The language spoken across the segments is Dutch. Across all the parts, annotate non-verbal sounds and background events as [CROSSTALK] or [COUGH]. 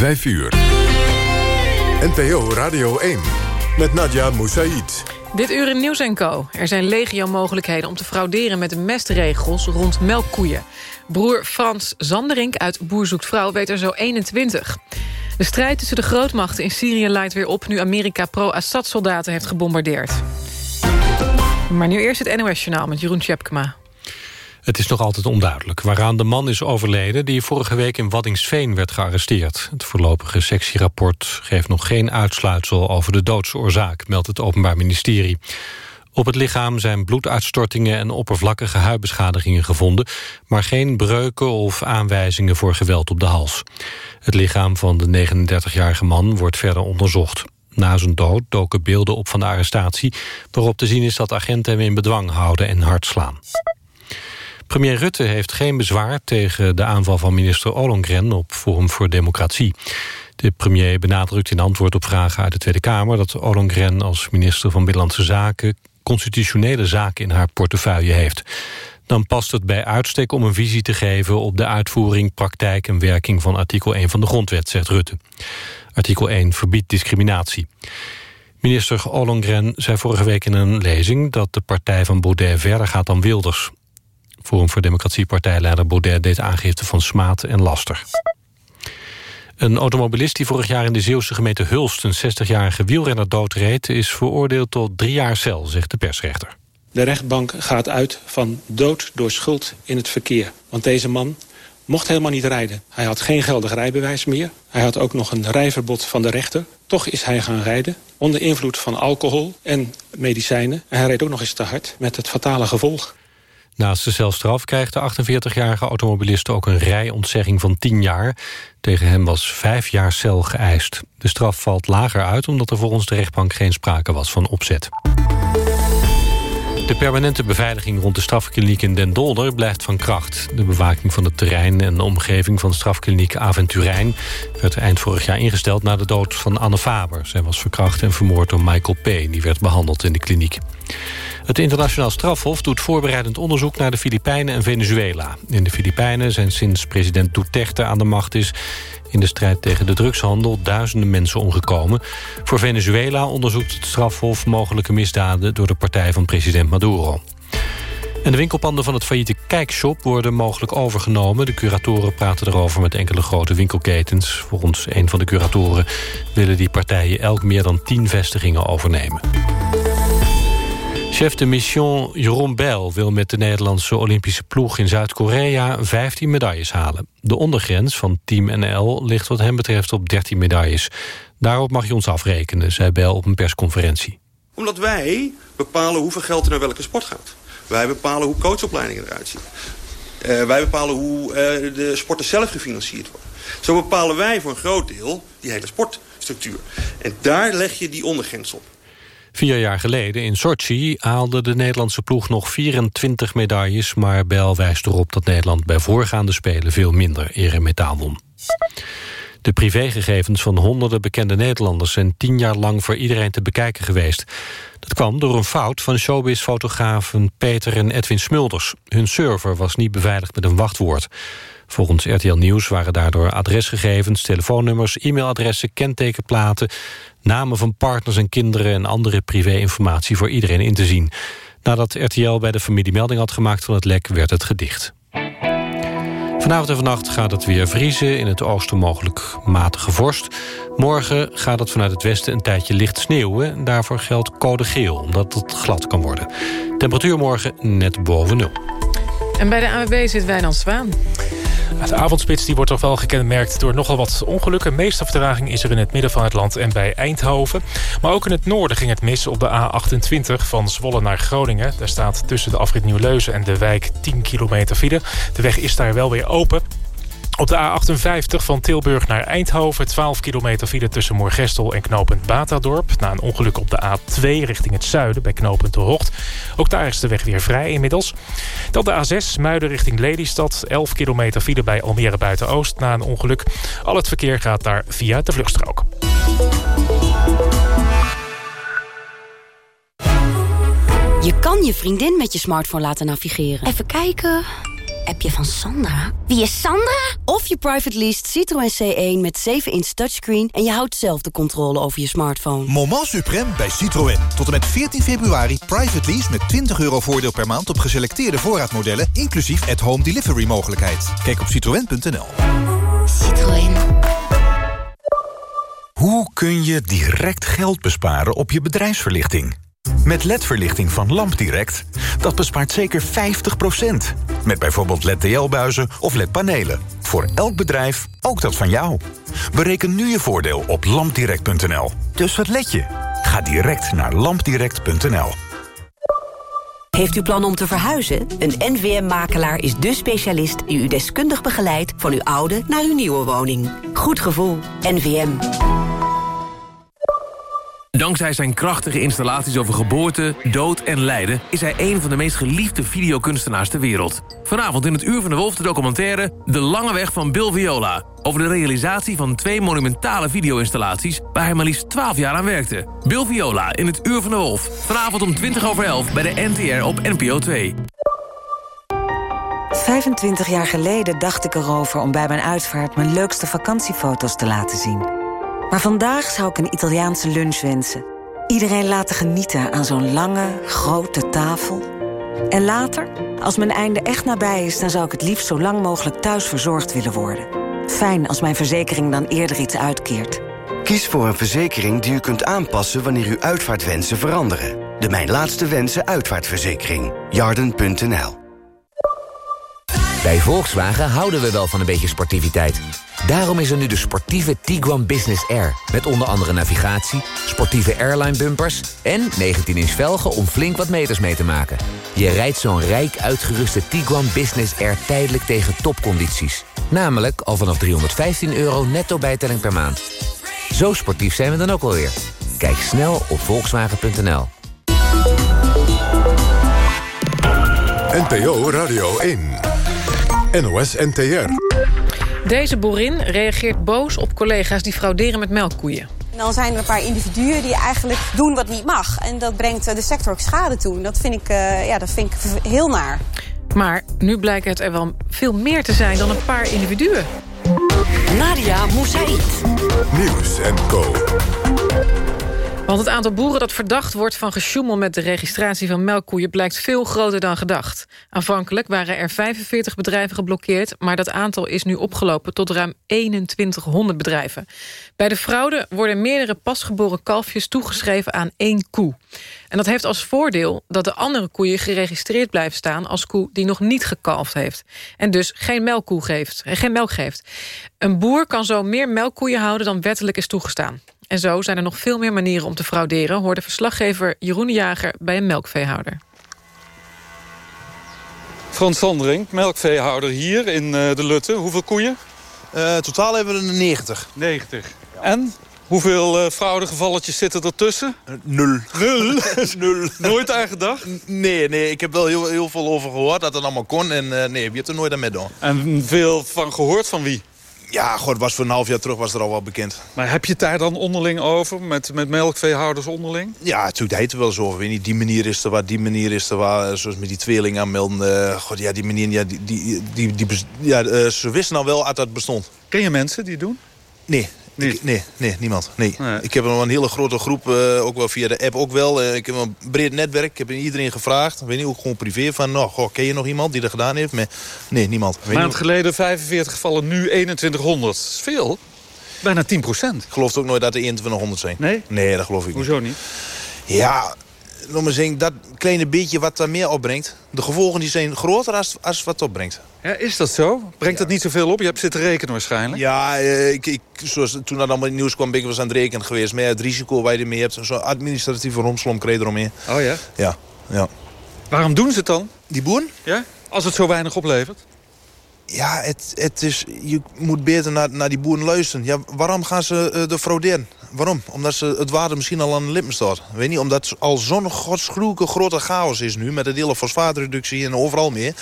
5 uur. NPO Radio 1 met Nadia Moussaïd. Dit uur in Nieuws Co. Er zijn legio mogelijkheden om te frauderen met de mestregels rond melkkoeien. Broer Frans Zanderink uit Boer Zoekt Vrouw weet er zo 21. De strijd tussen de grootmachten in Syrië leidt weer op... nu Amerika pro-Assad-soldaten heeft gebombardeerd. Maar nu eerst het NOS-journaal met Jeroen Tjepkema. Het is nog altijd onduidelijk waaraan de man is overleden... die vorige week in Waddingsveen werd gearresteerd. Het voorlopige sectierapport geeft nog geen uitsluitsel... over de doodsoorzaak, meldt het Openbaar Ministerie. Op het lichaam zijn bloeduitstortingen en oppervlakkige huidbeschadigingen gevonden... maar geen breuken of aanwijzingen voor geweld op de hals. Het lichaam van de 39-jarige man wordt verder onderzocht. Na zijn dood doken beelden op van de arrestatie... waarop te zien is dat agenten hem in bedwang houden en hard slaan. Premier Rutte heeft geen bezwaar tegen de aanval van minister Ollongren op Forum voor Democratie. De premier benadrukt in antwoord op vragen uit de Tweede Kamer... dat Ollongren als minister van Binnenlandse Zaken... constitutionele zaken in haar portefeuille heeft. Dan past het bij uitstek om een visie te geven... op de uitvoering, praktijk en werking van artikel 1 van de Grondwet, zegt Rutte. Artikel 1 verbiedt discriminatie. Minister Ollongren zei vorige week in een lezing... dat de partij van Baudet verder gaat dan Wilders. Forum voor Democratie partijleider Baudet deed aangifte van smaad en laster. Een automobilist die vorig jaar in de Zeeuwse gemeente Hulst... een 60-jarige wielrenner doodreed... is veroordeeld tot drie jaar cel, zegt de persrechter. De rechtbank gaat uit van dood door schuld in het verkeer. Want deze man mocht helemaal niet rijden. Hij had geen geldig rijbewijs meer. Hij had ook nog een rijverbod van de rechter. Toch is hij gaan rijden onder invloed van alcohol en medicijnen. En hij reed ook nog eens te hard met het fatale gevolg. Naast de celstraf krijgt de 48-jarige automobilist ook een rijontzegging van 10 jaar. Tegen hem was 5 jaar cel geëist. De straf valt lager uit omdat er volgens de rechtbank geen sprake was van opzet. De permanente beveiliging rond de strafkliniek in Den Dolder blijft van kracht. De bewaking van het terrein en de omgeving van de strafkliniek Aventurijn... werd eind vorig jaar ingesteld na de dood van Anne Faber. Zij was verkracht en vermoord door Michael P. Die werd behandeld in de kliniek. Het internationaal strafhof doet voorbereidend onderzoek naar de Filipijnen en Venezuela. In de Filipijnen zijn sinds president Duterte aan de macht is... in de strijd tegen de drugshandel duizenden mensen omgekomen. Voor Venezuela onderzoekt het strafhof mogelijke misdaden... door de partij van president Maduro. En de winkelpanden van het failliete Kijkshop worden mogelijk overgenomen. De curatoren praten erover met enkele grote winkelketens. Volgens een van de curatoren willen die partijen elk meer dan tien vestigingen overnemen. Chef de mission Jeroen Bijl wil met de Nederlandse Olympische ploeg in Zuid-Korea 15 medailles halen. De ondergrens van Team NL ligt wat hem betreft op 13 medailles. Daarop mag je ons afrekenen, zei Bijl op een persconferentie. Omdat wij bepalen hoeveel geld er naar welke sport gaat. Wij bepalen hoe coachopleidingen eruit zien. Uh, wij bepalen hoe uh, de sporten zelf gefinancierd worden. Zo bepalen wij voor een groot deel die hele sportstructuur. En daar leg je die ondergrens op. Vier jaar geleden in Sochi haalde de Nederlandse ploeg nog 24 medailles... maar Bel wijst erop dat Nederland bij voorgaande Spelen veel minder eremetaal won. De privégegevens van honderden bekende Nederlanders... zijn tien jaar lang voor iedereen te bekijken geweest. Dat kwam door een fout van showbiz-fotografen Peter en Edwin Smulders. Hun server was niet beveiligd met een wachtwoord. Volgens RTL Nieuws waren daardoor adresgegevens, telefoonnummers... e-mailadressen, kentekenplaten, namen van partners en kinderen... en andere privé-informatie voor iedereen in te zien. Nadat RTL bij de familie melding had gemaakt van het lek... werd het gedicht. Vanavond en vannacht gaat het weer vriezen. In het oosten mogelijk matige vorst. Morgen gaat het vanuit het westen een tijdje licht sneeuwen. Daarvoor geldt code geel, omdat het glad kan worden. Temperatuur morgen net boven nul. En bij de AWB zit Wijnand Zwaan. De avondspits die wordt toch wel gekenmerkt door nogal wat ongelukken. Meeste vertraging is er in het midden van het land en bij Eindhoven. Maar ook in het noorden ging het mis op de A28 van Zwolle naar Groningen. Daar staat tussen de afrit Nieuw-Leuzen en de wijk 10 kilometer file. De weg is daar wel weer open. Op de A58 van Tilburg naar Eindhoven... 12 kilometer file tussen Moorgestel en knooppunt Batadorp... na een ongeluk op de A2 richting het zuiden bij knooppunt De Hocht. Ook daar is de weg weer vrij inmiddels. Dan de A6 Muiden richting Lelystad. 11 kilometer file bij Almere Buiten-Oost na een ongeluk. Al het verkeer gaat daar via de vluchtstrook. Je kan je vriendin met je smartphone laten navigeren. Even kijken... appje van Sandra. Wie is Sandra? Of je private lease Citroën C1 met 7-inch touchscreen... en je houdt zelf de controle over je smartphone. Moment suprême bij Citroën. Tot en met 14 februari private lease met 20 euro voordeel per maand... op geselecteerde voorraadmodellen, inclusief at-home delivery mogelijkheid. Kijk op citroën.nl. Citroën. Hoe kun je direct geld besparen op je bedrijfsverlichting? Met LED-verlichting van LampDirect, dat bespaart zeker 50%. Met bijvoorbeeld LED-TL-buizen of LED-panelen. Voor elk bedrijf, ook dat van jou. Bereken nu je voordeel op lampdirect.nl. Dus wat let je? Ga direct naar lampdirect.nl. Heeft u plan om te verhuizen? Een NVM-makelaar is de specialist die u deskundig begeleidt... van uw oude naar uw nieuwe woning. Goed gevoel. NVM. Dankzij zijn krachtige installaties over geboorte, dood en lijden... is hij een van de meest geliefde videokunstenaars ter wereld. Vanavond in het Uur van de Wolf de documentaire... De Lange Weg van Bill Viola. Over de realisatie van twee monumentale video-installaties... waar hij maar liefst 12 jaar aan werkte. Bill Viola in het Uur van de Wolf. Vanavond om 20 over 11 bij de NTR op NPO 2. 25 jaar geleden dacht ik erover om bij mijn uitvaart... mijn leukste vakantiefoto's te laten zien... Maar vandaag zou ik een Italiaanse lunch wensen. Iedereen laten genieten aan zo'n lange, grote tafel. En later, als mijn einde echt nabij is... dan zou ik het liefst zo lang mogelijk thuis verzorgd willen worden. Fijn als mijn verzekering dan eerder iets uitkeert. Kies voor een verzekering die u kunt aanpassen... wanneer uw uitvaartwensen veranderen. De Mijn Laatste Wensen uitvaartverzekering. Jarden.nl Bij Volkswagen houden we wel van een beetje sportiviteit. Daarom is er nu de sportieve Tiguan Business Air. Met onder andere navigatie, sportieve airline bumpers... en 19-inch velgen om flink wat meters mee te maken. Je rijdt zo'n rijk uitgeruste Tiguan Business Air tijdelijk tegen topcondities. Namelijk al vanaf 315 euro netto bijtelling per maand. Zo sportief zijn we dan ook alweer. Kijk snel op volkswagen.nl. NPO Radio 1. NOS NTR. Deze boerin reageert boos op collega's die frauderen met melkkoeien. Dan zijn er een paar individuen die eigenlijk doen wat niet mag. En dat brengt eh, de sector ook schade toe. En dat vind ik, uh, ja, dat vind ik heel naar. Maar nu blijkt het er wel veel meer te zijn dan een paar individuen. Nadia Moussaïd. Nieuws en Co. Want het aantal boeren dat verdacht wordt van gesjoemel met de registratie van melkkoeien blijkt veel groter dan gedacht. Aanvankelijk waren er 45 bedrijven geblokkeerd, maar dat aantal is nu opgelopen tot ruim 2100 bedrijven. Bij de fraude worden meerdere pasgeboren kalfjes toegeschreven aan één koe. En dat heeft als voordeel dat de andere koeien geregistreerd blijven staan als koe die nog niet gekalfd heeft. En dus geen, melkkoe geeft, geen melk geeft. Een boer kan zo meer melkkoeien houden dan wettelijk is toegestaan. En zo zijn er nog veel meer manieren om te frauderen... hoorde verslaggever Jeroen de Jager bij een melkveehouder. Frans Sandring, melkveehouder hier in uh, de Lutte. Hoeveel koeien? Uh, totaal hebben we er 90. 90. Ja. En? Hoeveel uh, fraudegevalletjes zitten er tussen? nul. [LAUGHS] Nul? nul. Nooit aan gedacht? Nee, nee, ik heb wel heel, heel veel over gehoord dat dat allemaal kon. En nee, wie hebt er nooit aan mee doen. En veel van gehoord van wie? Ja, god, was voor een half jaar terug was er al wel bekend. Maar heb je het daar dan onderling over, met, met melkveehouders onderling? Ja, het heet wel zo. Weet niet, die manier is er waar, die manier is er waar. Zoals met die tweeling aanmelden. Uh, god, ja, die manier, ja, die, die, die, die ja, uh, ze wisten al wel dat dat bestond. Ken je mensen die het doen? Nee, ik, nee, nee, niemand. Nee. nee. Ik heb nog een hele grote groep, uh, ook wel via de app ook wel. Uh, ik heb een breed netwerk. Ik heb iedereen gevraagd. Weet niet, ook gewoon privé. Van, nou, goh, ken je nog iemand die dat gedaan heeft? Maar, nee, niemand. Een maand geleden 45 gevallen, nu 2100. Dat is veel. Bijna 10 procent. Ik geloof ook nooit dat er 2100 zijn. Nee? Nee, dat geloof ik Hoezo niet. niet? Ja, maar zeggen, dat kleine beetje wat daar meer opbrengt... de gevolgen die zijn groter als, als wat opbrengt. Ja, is dat zo? Brengt ja. dat niet zoveel op? Je hebt zitten rekenen waarschijnlijk. Ja, ik, ik, zoals, toen dat allemaal in het nieuws kwam... ben ik was aan het rekenen geweest. Maar het risico waar je ermee hebt... zo'n administratieve romslom kreeg eromheen. Oh ja? Ja, ja. Waarom doen ze het dan? Die boeren? Ja? Als het zo weinig oplevert? Ja, het, het is, je moet beter naar, naar die boeren luisteren. Ja, waarom gaan ze uh, de frauderen? Waarom? Omdat ze het waarde misschien al aan de lippen staat. Weet niet, omdat het al zo'n godsgruwelijke grote chaos is nu... met de hele fosfaatreductie en overal meer.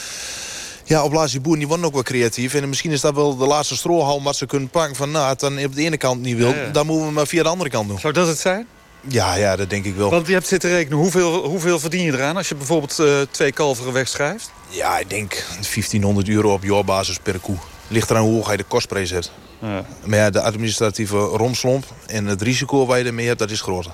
Ja, op laatst die boeren die worden ook wel creatief. En misschien is dat wel de laatste strohalm wat ze kunnen pakken. Van nou, het dan op de ene kant niet wil, ja, ja. dan moeten we maar via de andere kant doen. Zou dat het zijn? Ja, ja, dat denk ik wel. Want je hebt zitten rekenen, hoeveel, hoeveel verdien je eraan... als je bijvoorbeeld uh, twee kalveren wegschrijft? Ja, ik denk 1500 euro op jaarbasis per koe. Ligt eraan hoe hoog je de kostprijs hebt. Ja. Maar ja, de administratieve romslomp en het risico waar je ermee hebt, dat is groter.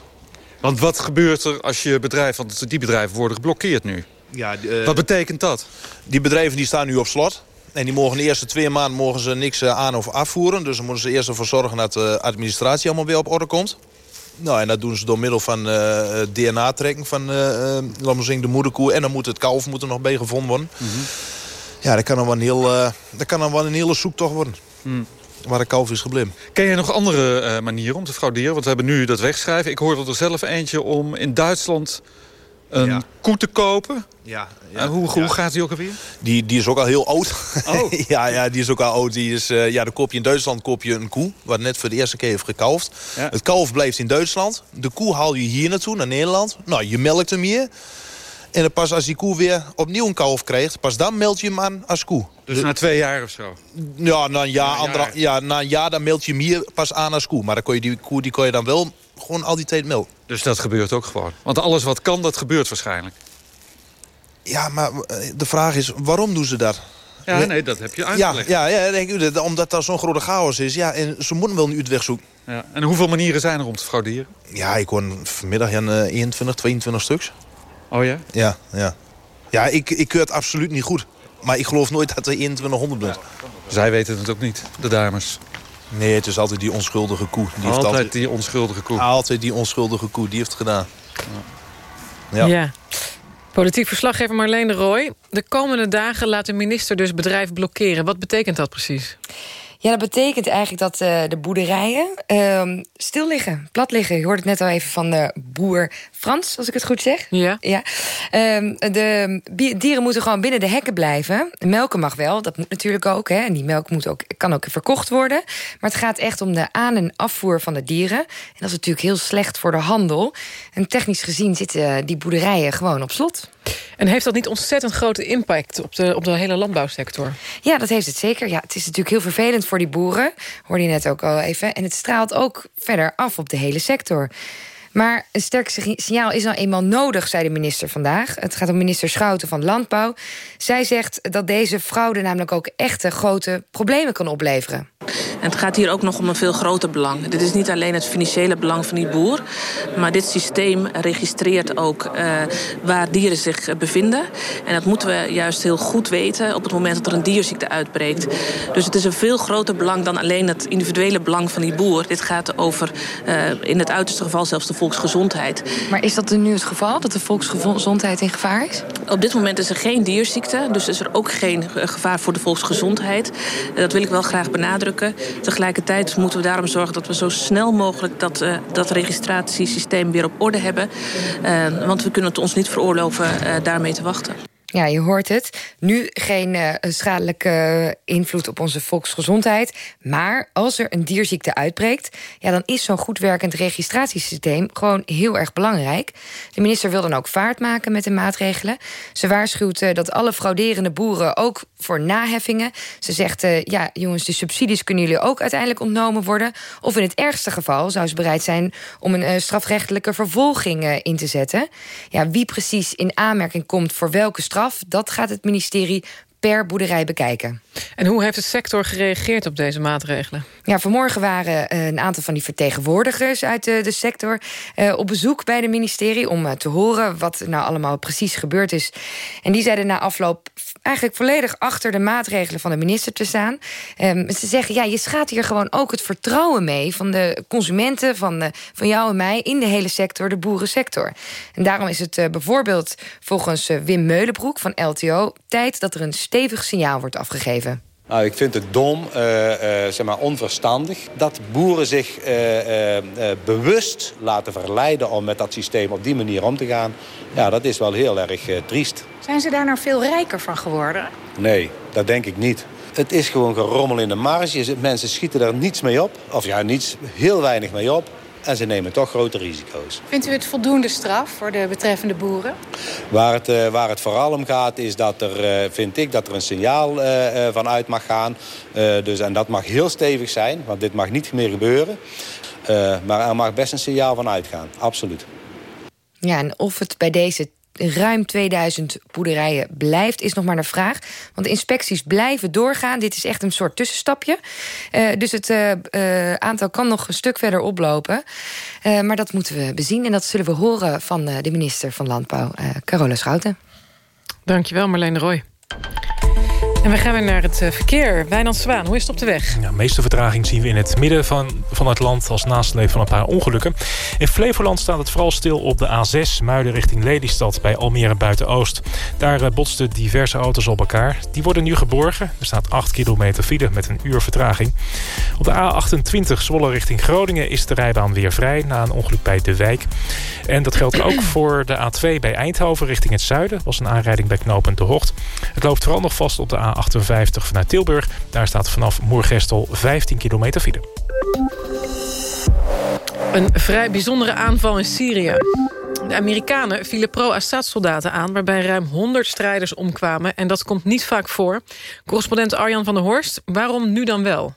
Want wat gebeurt er als je bedrijf, want die bedrijven worden geblokkeerd nu? Ja, uh, wat betekent dat? Die bedrijven die staan nu op slot. En die mogen de eerste twee maanden mogen ze niks eh, aan of afvoeren. Dus dan moeten ze eerst ervoor zorgen dat de administratie allemaal weer op orde komt. Nou, en dat doen ze door middel van uh, DNA-trekking van uh, laten we zeggen, de moederkoe. En dan moet het kalf moet er nog bij gevonden worden. Mm -hmm. Ja, dat kan dan wel een, heel, dat kan dan wel een hele zoektocht worden. Mm. Waar de kalf is gebleven. Ken je nog andere manieren om te frauderen? Want we hebben nu dat wegschrijven. Ik hoorde er zelf eentje om in Duitsland een ja. koe te kopen. Ja, ja, en hoe, hoe gaat die ook alweer? Die, die is ook al heel oud. Oh. [LAUGHS] ja, ja, die is ook al oud. Die is, uh, ja, dan koop je in Duitsland koop je een koe, wat net voor de eerste keer heeft gekalfd. Het kalf blijft in Duitsland. De koe haal je hier naartoe, naar Nederland. Nou, je melkt hem hier. En dan pas als die koe weer opnieuw een kalf krijgt... pas dan meld je hem aan als koe. Dus na twee jaar of zo? Ja, na een jaar, na een jaar. ja, na een jaar dan meld je hem hier pas aan als koe. Maar dan kon je die koe die kon je dan wel gewoon al die tijd melken. Dus dat gebeurt ook gewoon? Want alles wat kan, dat gebeurt waarschijnlijk? Ja, maar eh, de vraag is, waarom doen ze dat? Ja, nee, dat heb je uitgelegd. Ja, ja, ja denk u, omdat dat zo'n grote chaos is. Ja, en ze moeten wel een uitweg zoeken. Ja. En hoeveel manieren zijn er om te frauderen? Ja, ik hoor vanmiddag een uh, 21, 22 stuks. Oh ja? Ja, ja. Ja, ik, ik keur het absoluut niet goed. Maar ik geloof nooit dat er 2100 bent. Zij weten het ook niet, de dames. Nee, het is altijd die onschuldige koe. Die altijd, heeft altijd die onschuldige koe. Altijd die onschuldige koe, die heeft het gedaan. Ja. ja. Politiek verslaggever Marleen de Rooij. De komende dagen laat de minister dus bedrijf blokkeren. Wat betekent dat precies? Ja, dat betekent eigenlijk dat uh, de boerderijen uh, stil liggen, plat liggen. Je hoorde het net al even van de boer Frans, als ik het goed zeg. Ja. ja. Uh, de dieren moeten gewoon binnen de hekken blijven. Melken mag wel, dat moet natuurlijk ook. Hè. En die melk moet ook, kan ook verkocht worden. Maar het gaat echt om de aan- en afvoer van de dieren. En dat is natuurlijk heel slecht voor de handel. En technisch gezien zitten die boerderijen gewoon op slot. En heeft dat niet ontzettend grote impact op de, op de hele landbouwsector? Ja, dat heeft het zeker. Ja, het is natuurlijk heel vervelend voor die boeren. Hoorde je net ook al even. En het straalt ook verder af op de hele sector. Maar een sterk signaal is nou eenmaal nodig, zei de minister vandaag. Het gaat om minister Schouten van Landbouw. Zij zegt dat deze fraude namelijk ook echte grote problemen kan opleveren. En het gaat hier ook nog om een veel groter belang. Dit is niet alleen het financiële belang van die boer... maar dit systeem registreert ook uh, waar dieren zich bevinden. En dat moeten we juist heel goed weten... op het moment dat er een dierziekte uitbreekt. Dus het is een veel groter belang dan alleen het individuele belang van die boer. Dit gaat over, uh, in het uiterste geval zelfs de volksgezondheid. Maar is dat nu het geval, dat de volksgezondheid in gevaar is? Op dit moment is er geen dierziekte, dus is er ook geen gevaar voor de volksgezondheid. Dat wil ik wel graag benadrukken. Tegelijkertijd moeten we daarom zorgen dat we zo snel mogelijk dat, uh, dat registratiesysteem weer op orde hebben. Uh, want we kunnen het ons niet veroorloven uh, daarmee te wachten. Ja, je hoort het. Nu geen uh, schadelijke invloed op onze volksgezondheid. Maar als er een dierziekte uitbreekt... Ja, dan is zo'n goed werkend registratiesysteem gewoon heel erg belangrijk. De minister wil dan ook vaart maken met de maatregelen. Ze waarschuwt uh, dat alle frauderende boeren ook voor naheffingen... ze zegt, ja jongens, de subsidies kunnen jullie ook uiteindelijk ontnomen worden. Of in het ergste geval zou ze bereid zijn... om een strafrechtelijke vervolging in te zetten. Ja, wie precies in aanmerking komt voor welke straf dat gaat het ministerie per boerderij bekijken. En hoe heeft de sector gereageerd op deze maatregelen? Ja, vanmorgen waren uh, een aantal van die vertegenwoordigers uit de, de sector uh, op bezoek bij het ministerie om uh, te horen wat nou allemaal precies gebeurd is. En die zeiden na afloop eigenlijk volledig achter de maatregelen van de minister te staan. Um, ze zeggen, ja, je schaadt hier gewoon ook het vertrouwen mee van de consumenten, van, van jou en mij in de hele sector, de boerensector. En daarom is het bijvoorbeeld volgens Wim Meulenbroek van LTO tijd dat er een stevig signaal wordt afgegeven. Nou, ik vind het dom, uh, uh, zeg maar onverstandig... dat boeren zich uh, bewust laten verleiden om met dat systeem op die manier om te gaan. Ja, dat is wel heel erg triest. Zijn ze daar nou veel rijker van geworden? Nee, dat denk ik niet. Het is gewoon gerommel in de marge. Mensen schieten er niets mee op. Of ja, niets, heel weinig mee op. en ze nemen toch grote risico's. Vindt u het voldoende straf voor de betreffende boeren? Waar het, uh, waar het vooral om gaat is dat er, uh, vind ik, dat er een signaal uh, van uit mag gaan. dus, en dat mag heel stevig zijn, want dit mag niet meer gebeuren. maar er mag best een signaal van uitgaan, absoluut. Ja, en of het bij deze ruim 2000 boerderijen blijft, is nog maar een vraag. Want inspecties blijven doorgaan. Dit is echt een soort tussenstapje. Uh, dus het uh, uh, aantal kan nog een stuk verder oplopen. maar dat moeten we bezien. En dat zullen we horen van de minister van Landbouw, Carola Schouten. Dankjewel, Marlene Roy. En we gaan weer naar het eh, verkeer. Wijnand Zwaan, hoe is het op de weg? Ja, de meeste vertraging zien we in het midden van, van het land... als nasleep van een paar ongelukken. In Flevoland staat het vooral stil op de A6... Muiden richting Lelystad bij Almere Buiten-Oost. Daar eh, botsten diverse auto's op elkaar. Die worden nu geborgen. Er staat 8 kilometer file met een uur vertraging. Op de A28 Zwolle richting Groningen is de rijbaan weer vrij... na een ongeluk bij De Wijk. En dat geldt ook [CLEARS THROAT] voor de A2 bij Eindhoven richting het zuiden. was een aanrijding bij knooppunt De Hocht. Het loopt vooral nog vast op de A 58 vanuit Tilburg. Daar staat vanaf Moergestel 15 kilometer file. Een vrij bijzondere aanval in Syrië. De Amerikanen vielen pro-Assad-soldaten aan... waarbij ruim 100 strijders omkwamen. En dat komt niet vaak voor. Correspondent Arjan van der Horst, waarom nu dan wel?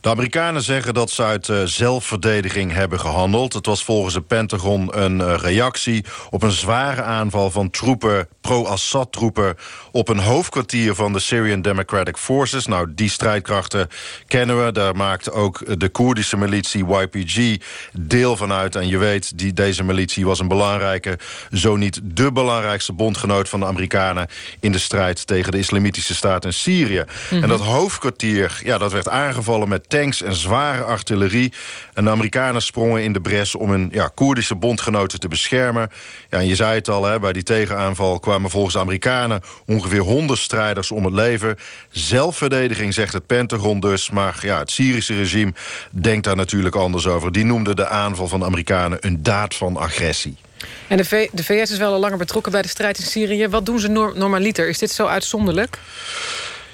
De Amerikanen zeggen dat ze uit uh, zelfverdediging hebben gehandeld. Het was volgens het Pentagon een uh, reactie op een zware aanval van troepen, pro-Assad-troepen, op een hoofdkwartier van de Syrian Democratic Forces. Nou, die strijdkrachten kennen we. Daar maakt ook de Koerdische militie YPG deel van uit. En je weet, die, deze militie was een belangrijke, zo niet de belangrijkste bondgenoot van de Amerikanen in de strijd tegen de islamitische staat in Syrië. Mm -hmm. En dat hoofdkwartier, ja, dat werd aangevallen met tanks en zware artillerie. En de Amerikanen sprongen in de bres om hun ja, Koerdische bondgenoten te beschermen. Ja, en je zei het al, hè, bij die tegenaanval kwamen volgens de Amerikanen... ongeveer 100 strijders om het leven. Zelfverdediging, zegt het Pentagon dus. Maar ja, het Syrische regime denkt daar natuurlijk anders over. Die noemde de aanval van de Amerikanen een daad van agressie. En de, de VS is wel al langer betrokken bij de strijd in Syrië. Wat doen ze normaliter? Is dit zo uitzonderlijk?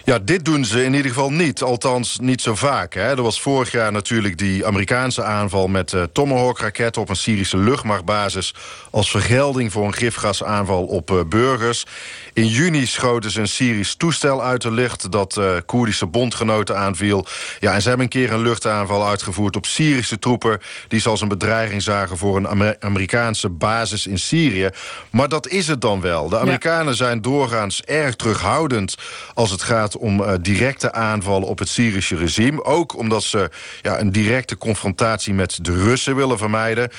Ja, dit doen ze in ieder geval niet. Althans, niet zo vaak. Hè. Er was vorig jaar natuurlijk die Amerikaanse aanval... met uh, Tomahawk-raketten op een Syrische luchtmachtbasis... als vergelding voor een gifgasaanval op uh, burgers. In juni schoten ze een Syrisch toestel uit de lucht... dat uh, Koerdische bondgenoten aanviel. Ja, en ze hebben een keer een luchtaanval uitgevoerd op Syrische troepen... die ze als een bedreiging zagen voor een Amer Amerikaanse basis in Syrië. Maar dat is het dan wel. De Amerikanen ja. zijn doorgaans erg terughoudend... als het gaat om uh, directe aanvallen op het Syrische regime. Ook omdat ze ja, een directe confrontatie met de Russen willen vermijden.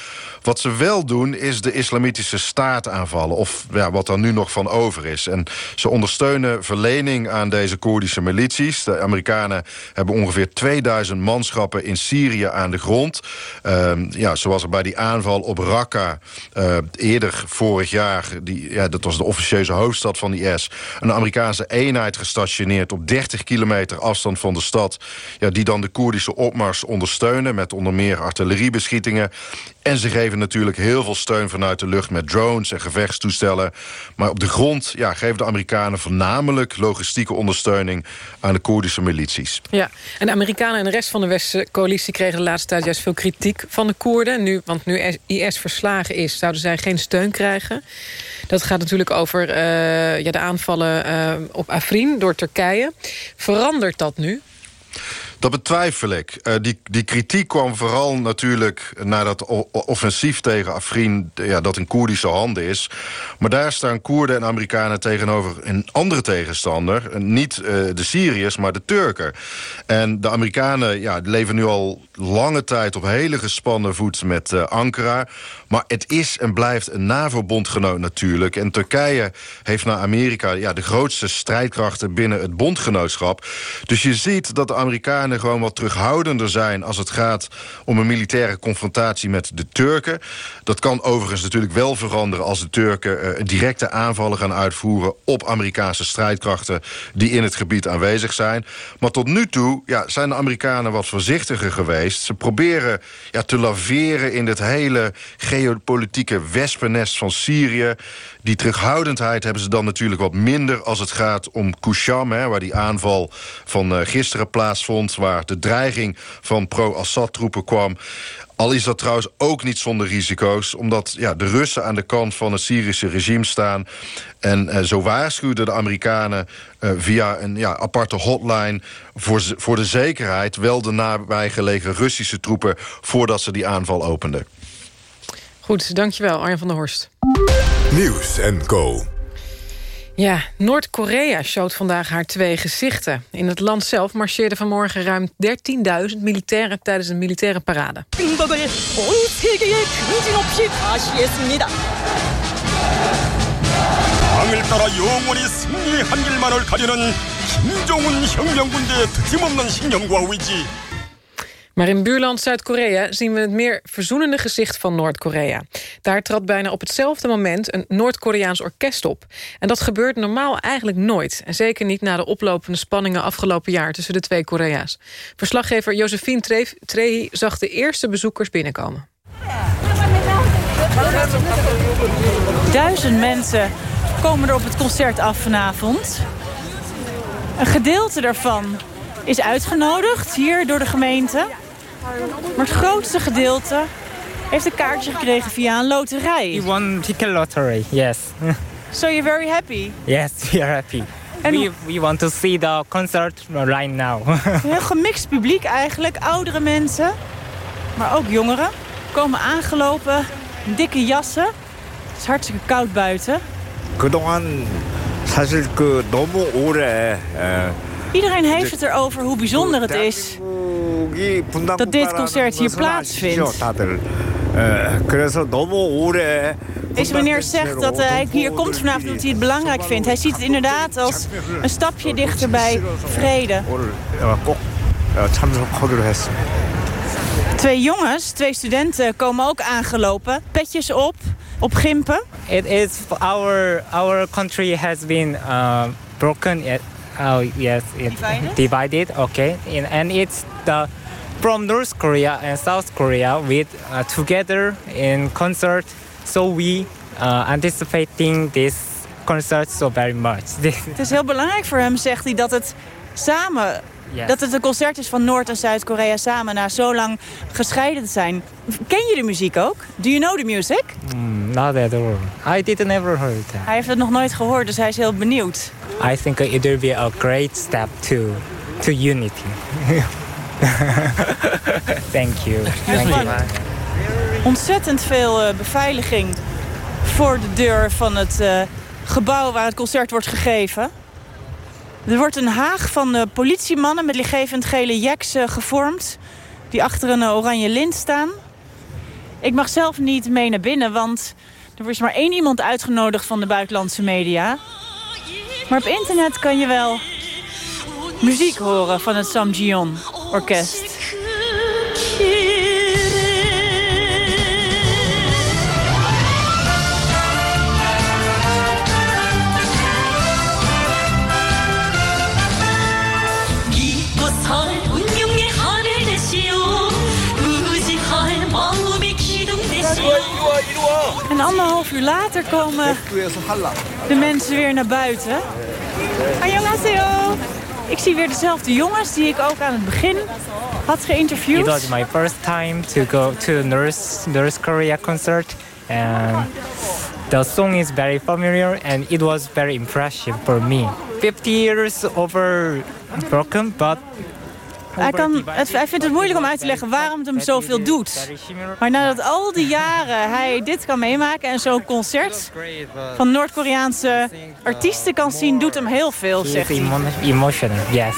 Wat ze wel doen is de islamitische staat aanvallen. Of ja, wat er nu nog van over is. En ze ondersteunen verlening aan deze Koerdische milities. De Amerikanen hebben ongeveer 2000 manschappen in Syrië aan de grond. Uh, ja, zoals er bij die aanval op Raqqa uh, eerder vorig jaar... Die, ja, dat was de officieuze hoofdstad van IS... een Amerikaanse eenheid gestationeerd op 30 kilometer afstand van de stad... Ja, die dan de Koerdische opmars ondersteunen... met onder meer artilleriebeschietingen. En ze geven natuurlijk heel veel steun vanuit de lucht... met drones en gevechtstoestellen. Maar op de grond ja, geven de Amerikanen voornamelijk... logistieke ondersteuning aan de Koerdische milities. Ja, en de Amerikanen en de rest van de westerse coalitie... kregen de laatste tijd juist veel kritiek van de Koerden. Nu, want nu IS verslagen is, zouden zij geen steun krijgen. Dat gaat natuurlijk over uh, ja, de aanvallen uh, op Afrin door Turkije. Verandert dat nu? Dat betwijfel ik. Uh, die, die kritiek kwam vooral natuurlijk naar dat offensief tegen Afrin... Ja, dat in Koerdische handen is. Maar daar staan Koerden en Amerikanen tegenover een andere tegenstander. Niet uh, de Syriërs, maar de Turken. En de Amerikanen ja, leven nu al lange tijd op hele gespannen voet met Ankara. Maar het is en blijft een NAVO-bondgenoot natuurlijk. En Turkije heeft naar Amerika ja, de grootste strijdkrachten binnen het bondgenootschap. Dus je ziet dat de Amerikanen gewoon wat terughoudender zijn... als het gaat om een militaire confrontatie met de Turken. Dat kan overigens natuurlijk wel veranderen als de Turken... Uh, directe aanvallen gaan uitvoeren op Amerikaanse strijdkrachten... die in het gebied aanwezig zijn. Maar tot nu toe ja, zijn de Amerikanen wat voorzichtiger geweest. Ze proberen ja, te laveren in dit hele geopolitieke wespennest van Syrië. Die terughoudendheid hebben ze dan natuurlijk wat minder... als het gaat om Kusham, hè, waar die aanval van uh, gisteren plaatsvond... waar de dreiging van pro-Assad-troepen kwam. Al is dat trouwens ook niet zonder risico's... omdat ja, de Russen aan de kant van het Syrische regime staan. En uh, zo waarschuwden de Amerikanen uh, via een ja, aparte hotline... Voor, voor de zekerheid wel de nabijgelegen Russische troepen... voordat ze die aanval openden. Goed, dankjewel Arjen van der Horst. Nieuws en Co. Ja, Noord-Korea showt vandaag haar twee gezichten. In het land zelf marcheerden vanmorgen ruim 13.000 militairen tijdens een militaire parade. Maar in buurland Zuid-Korea zien we het meer verzoenende gezicht van Noord-Korea. Daar trad bijna op hetzelfde moment een Noord-Koreaans orkest op. En dat gebeurt normaal eigenlijk nooit. En zeker niet na de oplopende spanningen afgelopen jaar tussen de twee Korea's. Verslaggever Josephine Trehi zag de eerste bezoekers binnenkomen. Duizend mensen komen er op het concert af vanavond. Een gedeelte daarvan is uitgenodigd hier door de gemeente. Maar het grootste gedeelte heeft een kaartje gekregen via een loterij. We won ticket lottery, yes. [LAUGHS] so you're very happy? Yes, we are happy. And we, we want to see the concert right now. een [LAUGHS] heel gemixt publiek eigenlijk. Oudere mensen, maar ook jongeren. Komen aangelopen, dikke jassen. Het is hartstikke koud buiten. 그동안 사실 그 너무 오래 Iedereen heeft het erover hoe bijzonder het is dat dit concert hier plaatsvindt. Deze meneer zegt dat hij hier komt vanavond omdat hij het belangrijk vindt. Hij ziet het inderdaad als een stapje dichter bij vrede. Twee jongens, twee studenten komen ook aangelopen. Petjes op, op gimpen. It is our our country has been uh, broken. Oh yes, it divided. divided okay, and it's the from North Korea and South Korea with uh, together in concert. So we uh, anticipating this concert so very much. [LAUGHS] het is heel belangrijk voor hem, zegt hij, dat het samen Yes. Dat het een concert is van Noord- en Zuid-Korea samen na zo lang gescheiden te zijn. Ken je de muziek ook? Do you know the music? Mm, not at all. I didn't ever heard that. Hij heeft het nog nooit gehoord, dus hij is heel benieuwd. I think it will be a great step to, to unity. [LAUGHS] [LAUGHS] Thank you. Thank you. Ontzettend veel uh, beveiliging voor de deur van het uh, gebouw waar het concert wordt gegeven. Er wordt een haag van uh, politiemannen met lichtgevend gele jacks gevormd... die achter een oranje lint staan. Ik mag zelf niet mee naar binnen, want er is maar één iemand uitgenodigd van de buitenlandse media. Maar op internet kan je wel muziek horen van het Samjion Orkest. En anderhalf uur later komen de mensen weer naar buiten. Annyeonghaseyo. Ik zie weer dezelfde jongens die ik ook aan het begin had geïnterviewd. It was my first time to go to North, Korea concert. And the song is very familiar and it was very impressive for me. 50 years over broken, but hij, kan, het, hij vindt het moeilijk om uit te leggen waarom het hem zoveel doet. Maar nadat al die jaren hij dit kan meemaken... en zo'n concert van Noord-Koreaanse artiesten kan zien... doet hem heel veel, zegt hij. emotional, yes.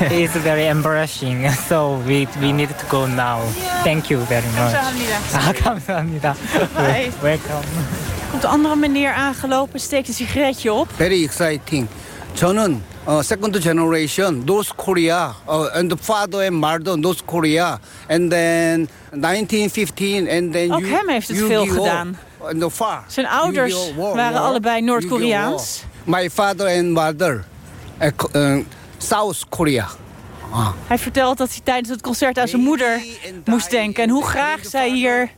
[LAUGHS] It's very embarrassing. [LAUGHS] So we, we need to go now. Thank you very much. Kamsahamnida. [LAUGHS] Welcome. Komt een andere meneer aangelopen, steekt een sigaretje op. Very exciting. 저는 uh, second generation North Korea uh, and the father and mother North Korea and then 1915 and then Ook hem heeft het veel gedaan. And the far. Zijn ouders waren allebei Noord-Koreaans. My father and mother uh, South Korea. Ah. Hij vertelt dat hij tijdens het concert aan zijn moeder moest denken... en hoe graag zij hier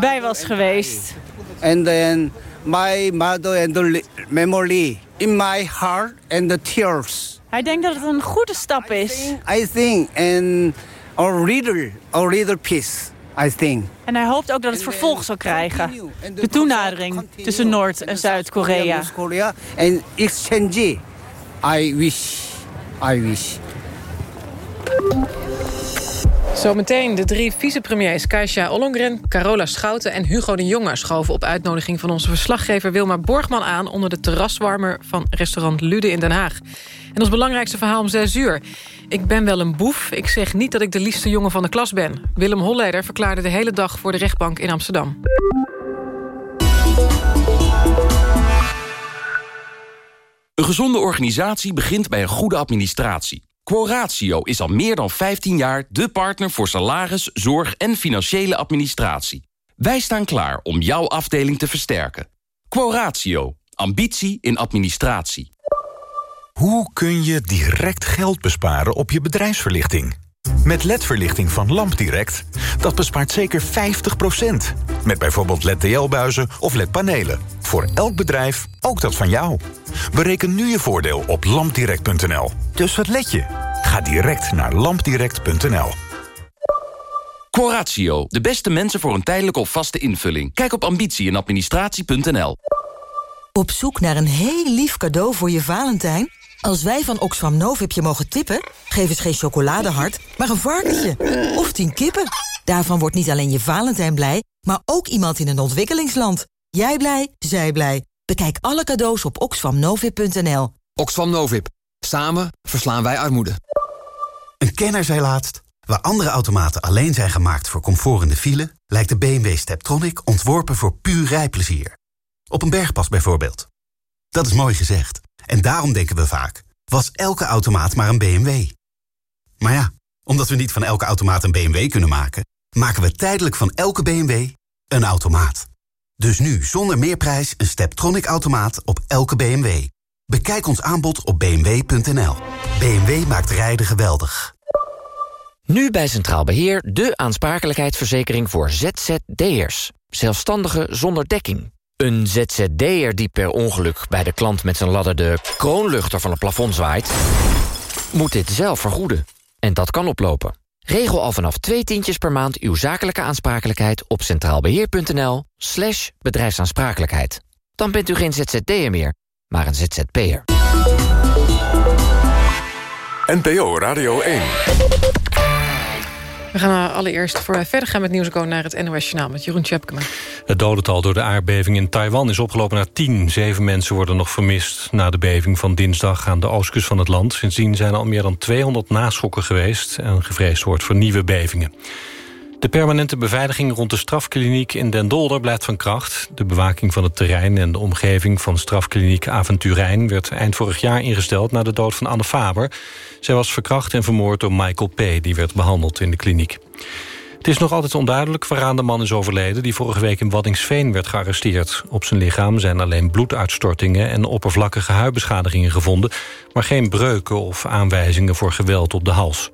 bij was geweest. And then my mother and the memory in my heart and the tears. Hij denkt dat het een goede stap is. I think and a little, a little peace. I think. En hij hoopt ook dat het vervolg zal krijgen. De toenadering tussen Noord- en Zuid-Korea. En exchange. I wish. I wish. Zometeen de drie vicepremiers Kaisha Ollongren, Carola Schouten en Hugo de Jonge... schoven op uitnodiging van onze verslaggever Wilma Borgman aan... onder de terraswarmer van restaurant Lude in Den Haag. En ons belangrijkste verhaal om zes uur. Ik ben wel een boef, ik zeg niet dat ik de liefste jongen van de klas ben. Willem Holleder verklaarde de hele dag voor de rechtbank in Amsterdam. Een gezonde organisatie begint bij een goede administratie. Quoratio is al meer dan 15 jaar de partner voor salaris, zorg en financiële administratie. Wij staan klaar om jouw afdeling te versterken. Quoratio. Ambitie in administratie. Hoe kun je direct geld besparen op je bedrijfsverlichting? Met LED-verlichting van LampDirect, dat bespaart zeker 50%. Met bijvoorbeeld LED-TL-buizen of LED-panelen. Voor elk bedrijf, ook dat van jou. Bereken nu je voordeel op lampdirect.nl. Dus wat let je? Ga direct naar lampdirect.nl. Quoratio. De beste mensen voor een tijdelijke of vaste invulling. Kijk op ambitie en administratie.nl. Op zoek naar een heel lief cadeau voor je Valentijn? Als wij van Oxfam Novib je mogen tippen... geef eens geen chocoladehart, maar een varkentje. Of tien kippen. Daarvan wordt niet alleen je Valentijn blij... maar ook iemand in een ontwikkelingsland. Jij blij, zij blij. Bekijk alle cadeaus op oxfamnovib.nl. Oxfam Novib. Samen verslaan wij armoede. Een kenner zei laatst... waar andere automaten alleen zijn gemaakt voor comfort in de file... lijkt de BMW Steptronic ontworpen voor puur rijplezier. Op een bergpas bijvoorbeeld. Dat is mooi gezegd. En daarom denken we vaak, was elke automaat maar een BMW? Maar ja, omdat we niet van elke automaat een BMW kunnen maken... maken we tijdelijk van elke BMW een automaat. Dus nu zonder meerprijs een Steptronic-automaat op elke BMW. Bekijk ons aanbod op bmw.nl. BMW maakt rijden geweldig. Nu bij Centraal Beheer de aansprakelijkheidsverzekering voor ZZD'ers. Zelfstandigen zonder dekking. Een ZZD'er die per ongeluk bij de klant met zijn ladder de kroonluchter van het plafond zwaait... moet dit zelf vergoeden. En dat kan oplopen. Regel al vanaf twee tientjes per maand uw zakelijke aansprakelijkheid op centraalbeheer.nl slash bedrijfsaansprakelijkheid. Dan bent u geen ZZD'er meer, maar een ZZP'er. NPO Radio 1. We gaan allereerst voor verder gaan met nieuws komen naar het NOS Journaal met Jeroen Tjepkema. Het dodental door de aardbeving in Taiwan is opgelopen naar 10. Zeven mensen worden nog vermist na de beving van dinsdag aan de oostkust van het land. Sindsdien zijn er al meer dan 200 naschokken geweest en gevreesd wordt voor nieuwe bevingen. De permanente beveiliging rond de strafkliniek in Den Dolder blijft van kracht. De bewaking van het terrein en de omgeving van strafkliniek Aventurijn... werd eind vorig jaar ingesteld na de dood van Anne Faber. Zij was verkracht en vermoord door Michael P. Die werd behandeld in de kliniek. Het is nog altijd onduidelijk waaraan de man is overleden... die vorige week in Waddingsveen werd gearresteerd. Op zijn lichaam zijn alleen bloeduitstortingen... en oppervlakkige huidbeschadigingen gevonden... maar geen breuken of aanwijzingen voor geweld op de hals.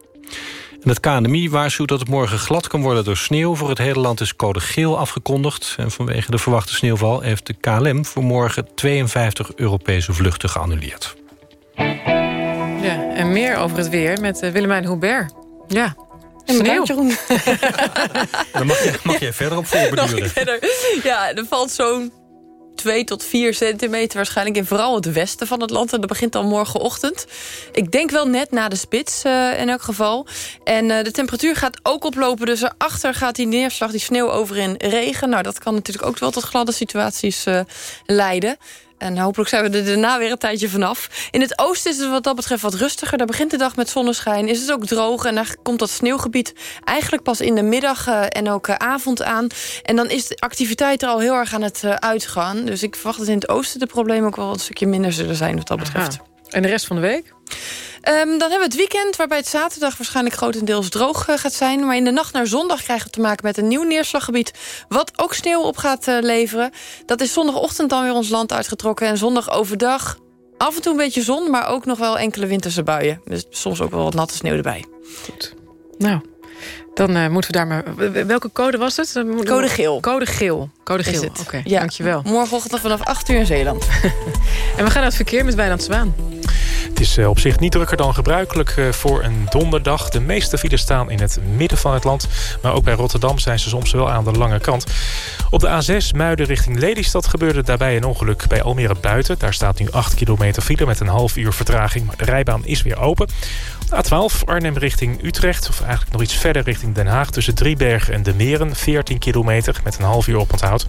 En het KNMI waarschuwt dat het morgen glad kan worden door sneeuw. Voor het hele land is code geel afgekondigd. En vanwege de verwachte sneeuwval heeft de KLM voor morgen 52 Europese vluchten geannuleerd. Ja, en meer over het weer met uh, Willemijn Hubert. Ja, en Sneeuw. Jeroen. [LAUGHS] Dan mag, je, mag jij verder op voorbeduren. Ja, er valt zo'n 2 tot 4 centimeter waarschijnlijk in vooral het westen van het land. En dat begint dan morgenochtend. Ik denk wel net na de spits uh, in elk geval. En uh, de temperatuur gaat ook oplopen. Dus erachter gaat die neerslag, die sneeuw over in regen. Nou, dat kan natuurlijk ook wel tot gladde situaties uh, leiden. En hopelijk zijn we er daarna weer een tijdje vanaf. In het oosten is het wat dat betreft wat rustiger. Daar begint de dag met zonneschijn. Is het ook droog en daar komt dat sneeuwgebied eigenlijk pas in de middag uh, en ook uh, avond aan. En dan is de activiteit er al heel erg aan het uh, uitgaan. Dus ik verwacht dat in het oosten de problemen ook wel een stukje minder zullen zijn wat dat betreft. Aha. En de rest van de week? Um, dan hebben we het weekend, waarbij het zaterdag waarschijnlijk grotendeels droog uh, gaat zijn. Maar in de nacht naar zondag krijgen we te maken met een nieuw neerslaggebied... wat ook sneeuw op gaat uh, leveren. Dat is zondagochtend dan weer ons land uitgetrokken. En zondag overdag af en toe een beetje zon... maar ook nog wel enkele winterse buien. Dus soms ook wel wat natte sneeuw erbij. Goed. Nou, Dan uh, moeten we daar maar... Welke code was het? Code geel. Code geel. Code geel, oké. Okay, ja. Dankjewel. Morgenochtend vanaf 8 uur in Zeeland. [LAUGHS] en we gaan naar het verkeer met Wijnand Zwaan. Het is eh, op zich niet drukker dan gebruikelijk eh, voor een donderdag. De meeste files staan in het midden van het land. Maar ook bij Rotterdam zijn ze soms wel aan de lange kant. Op de A6 Muiden richting Lelystad gebeurde daarbij een ongeluk bij Almere Buiten. Daar staat nu 8 kilometer file met een half uur vertraging. Maar de rijbaan is weer open. A12 Arnhem richting Utrecht, of eigenlijk nog iets verder richting Den Haag... tussen Driebergen en De Meren, 14 kilometer met een half uur oponthoud.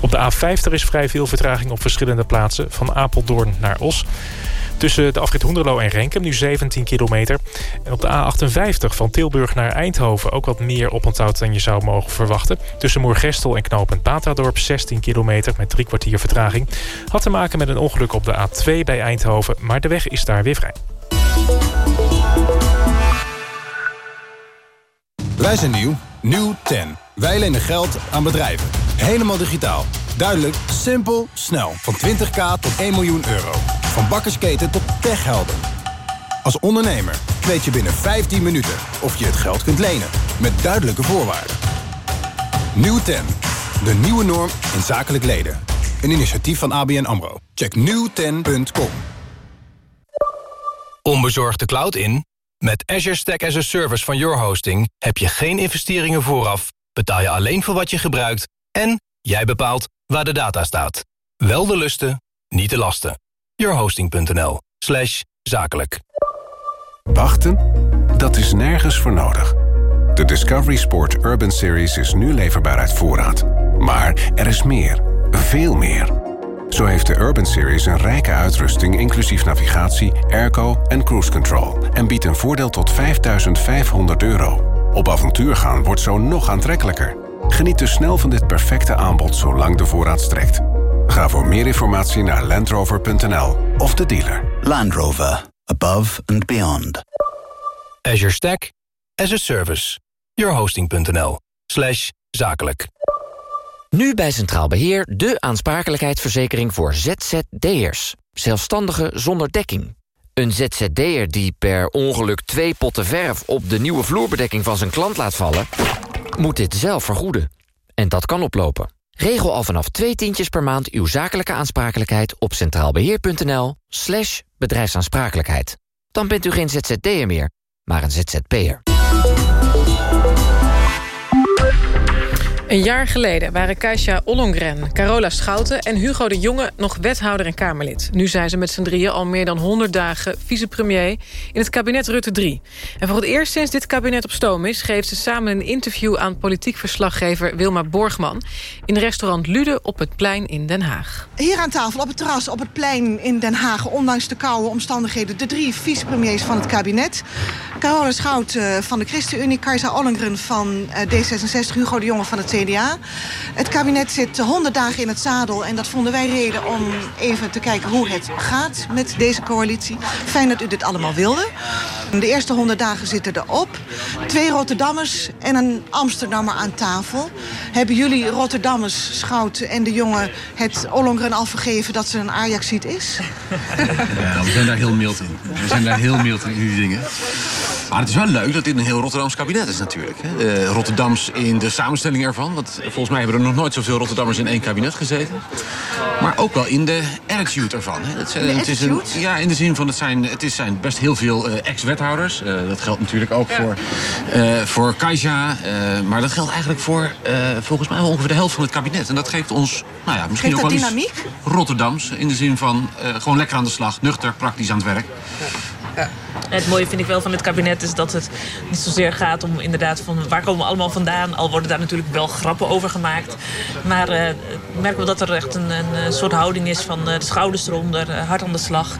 Op de A50 is vrij veel vertraging op verschillende plaatsen... van Apeldoorn naar Os. Tussen de afrit Hoenderloo en Renkum nu 17 kilometer. En op de A58 van Tilburg naar Eindhoven ook wat meer oponthoud dan je zou mogen verwachten. Tussen Moergestel en knooppunt Batadorp 16 kilometer met drie kwartier vertraging. Had te maken met een ongeluk op de A2 bij Eindhoven, maar de weg is daar weer vrij. Wij zijn nieuw, nieuw 10. Wij lenen geld aan bedrijven. Helemaal digitaal. Duidelijk, simpel, snel. Van 20k tot 1 miljoen euro. Van bakkersketen tot techhelden. Als ondernemer weet je binnen 15 minuten of je het geld kunt lenen. Met duidelijke voorwaarden. Nieuw 10. De nieuwe norm in zakelijk leden. Een initiatief van ABN AMRO. Check nieuwten.com. Onbezorgd de cloud in? Met Azure Stack as a Service van Your Hosting... heb je geen investeringen vooraf, betaal je alleen voor wat je gebruikt... en jij bepaalt waar de data staat. Wel de lusten, niet de lasten. yourhosting.nl slash zakelijk. Wachten? Dat is nergens voor nodig. De Discovery Sport Urban Series is nu leverbaar uit voorraad. Maar er is meer. Veel meer. Zo heeft de Urban Series een rijke uitrusting... inclusief navigatie, airco en cruise control... en biedt een voordeel tot 5500 euro. Op avontuur gaan wordt zo nog aantrekkelijker. Geniet dus snel van dit perfecte aanbod zolang de voorraad strekt. Ga voor meer informatie naar landrover.nl of de dealer. Land Rover. Above and beyond. Azure Stack. As a service. Yourhosting.nl slash zakelijk. Nu bij Centraal Beheer de aansprakelijkheidsverzekering voor ZZD'ers. Zelfstandigen zonder dekking. Een ZZD'er die per ongeluk twee potten verf... op de nieuwe vloerbedekking van zijn klant laat vallen... moet dit zelf vergoeden. En dat kan oplopen. Regel al vanaf twee tientjes per maand uw zakelijke aansprakelijkheid... op centraalbeheer.nl slash bedrijfsaansprakelijkheid. Dan bent u geen ZZD'er meer, maar een ZZP'er. Een jaar geleden waren Kaisha Ollongren, Carola Schouten en Hugo de Jonge nog wethouder en Kamerlid. Nu zijn ze met z'n drieën al meer dan 100 dagen vicepremier in het kabinet Rutte 3. En voor het eerst sinds dit kabinet op stoom is... geeft ze samen een interview aan politiek verslaggever Wilma Borgman... in restaurant Lude op het plein in Den Haag. Hier aan tafel op het terras op het plein in Den Haag... ondanks de koude omstandigheden de drie vicepremiers van het kabinet. Carola Schouten van de ChristenUnie, Kajsa Ollongren van eh, D66... Hugo de Jonge van het Het kabinet zit 100 dagen in het zadel en dat vonden wij reden om even te kijken hoe het gaat met deze coalitie. Fijn dat u dit allemaal wilde. De eerste 100 dagen zitten erop. Twee Rotterdammers en een Amsterdammer aan tafel. Hebben jullie Rotterdammers, Schout en de jongen het Ollongren al vergeven dat ze een Ajaxiet is? [LAUGHS] Ja, we zijn daar heel mild in. We zijn daar heel mild in, die dingen. Maar het is wel leuk dat dit een heel Rotterdams kabinet is natuurlijk. Hè? Uh, Rotterdams in de samenstelling ervan. Want volgens mij hebben er nog nooit zoveel Rotterdammers in één kabinet gezeten. Maar ook wel in de attitude ervan. Hè? Het, zijn, het is een, ja, in de zin van het zijn, het is, zijn best heel veel uh, ex-wethouders. Uh, dat geldt natuurlijk ook ja. voor, uh, voor Kaja. maar dat geldt eigenlijk voor volgens mij wel ongeveer de helft van het kabinet. En dat geeft ons nou ja, misschien geeft ook wel dynamiek? Rotterdams. In de zin van gewoon lekker aan de slag. Nuchter, praktisch aan het werk. Ja. Het mooie vind ik wel van dit kabinet is dat het niet zozeer gaat om inderdaad van waar komen we allemaal vandaan. Al worden daar natuurlijk wel grappen over gemaakt. Maar uh, merken we dat er echt een, een soort houding is van uh, de schouders eronder, uh, hard aan de slag.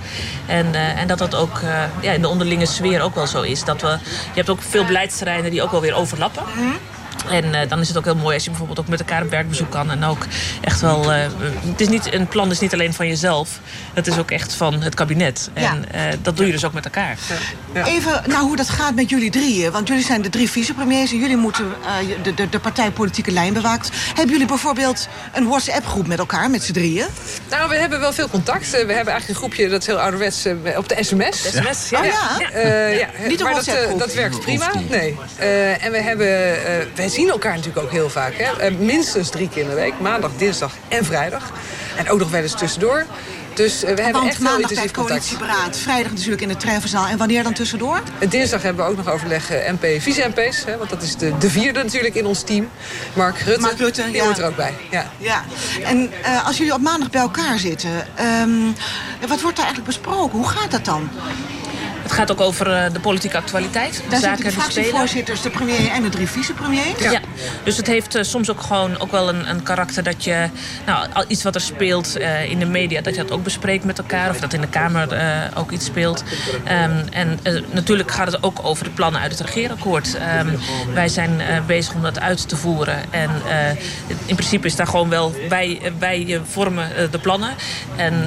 En, en dat dat ook ja, in de onderlinge sfeer ook wel zo is. Dat we, je hebt ook veel beleidsterreinen die ook wel weer overlappen. En eh, dan is het ook heel mooi als je bijvoorbeeld ook met elkaar op werkbezoek kan. En ook echt wel. eh, het is niet, een plan is niet alleen van jezelf. Het is ook echt van het kabinet. En eh, dat doe je dus ook met elkaar. Even naar hoe dat gaat met jullie drieën. Want jullie zijn de drie vicepremiers en jullie moeten eh, de, de, de partijpolitieke lijn bewaakt. Hebben jullie bijvoorbeeld een WhatsApp-groep met elkaar, met z'n drieën? Nou, we hebben wel veel contact. We hebben eigenlijk een groepje, dat is heel ouderwets, op de sms. De SMS, ja. Oh ja? Eh, ja. Niet een maar dat, eh, WhatsApp-groep? dat werkt prima. Nee. Eh, en we hebben, eh, wij zien elkaar natuurlijk ook heel vaak. Hè? Eh, minstens drie keer in de week. Maandag, dinsdag en vrijdag. En ook nog wel eens tussendoor. Dus eh, we hebben Want echt maandag bij coalitieberaad, vrijdag natuurlijk in de treffenzaal. En wanneer dan tussendoor? En Dinsdag hebben we ook nog overleg eh, MP, vice-MP's. hè, Want dat is de, de vierde natuurlijk in ons team. Mark Rutte, Mark Rutte, die ja. hoort er ook bij. Ja. Ja. En eh, als jullie op maandag bij elkaar zitten, ehm, wat wordt daar eigenlijk besproken? Hoe gaat dat dan? Het gaat ook over eh, de politieke actualiteit. De Daar zaken de fractievoorzitters, de premier en de drie vicepremiers. Ja. dus het heeft eh, soms ook gewoon ook wel een, een karakter dat je nou, iets wat er speelt eh, in de media, dat je dat ook bespreekt met elkaar. Of dat in de Kamer ook iets speelt. Ehm, en natuurlijk gaat het ook over de plannen uit het regeerakkoord. Ehm, wij zijn bezig om dat uit te voeren. En in principe is daar gewoon wel, wij, wij vormen de plannen. En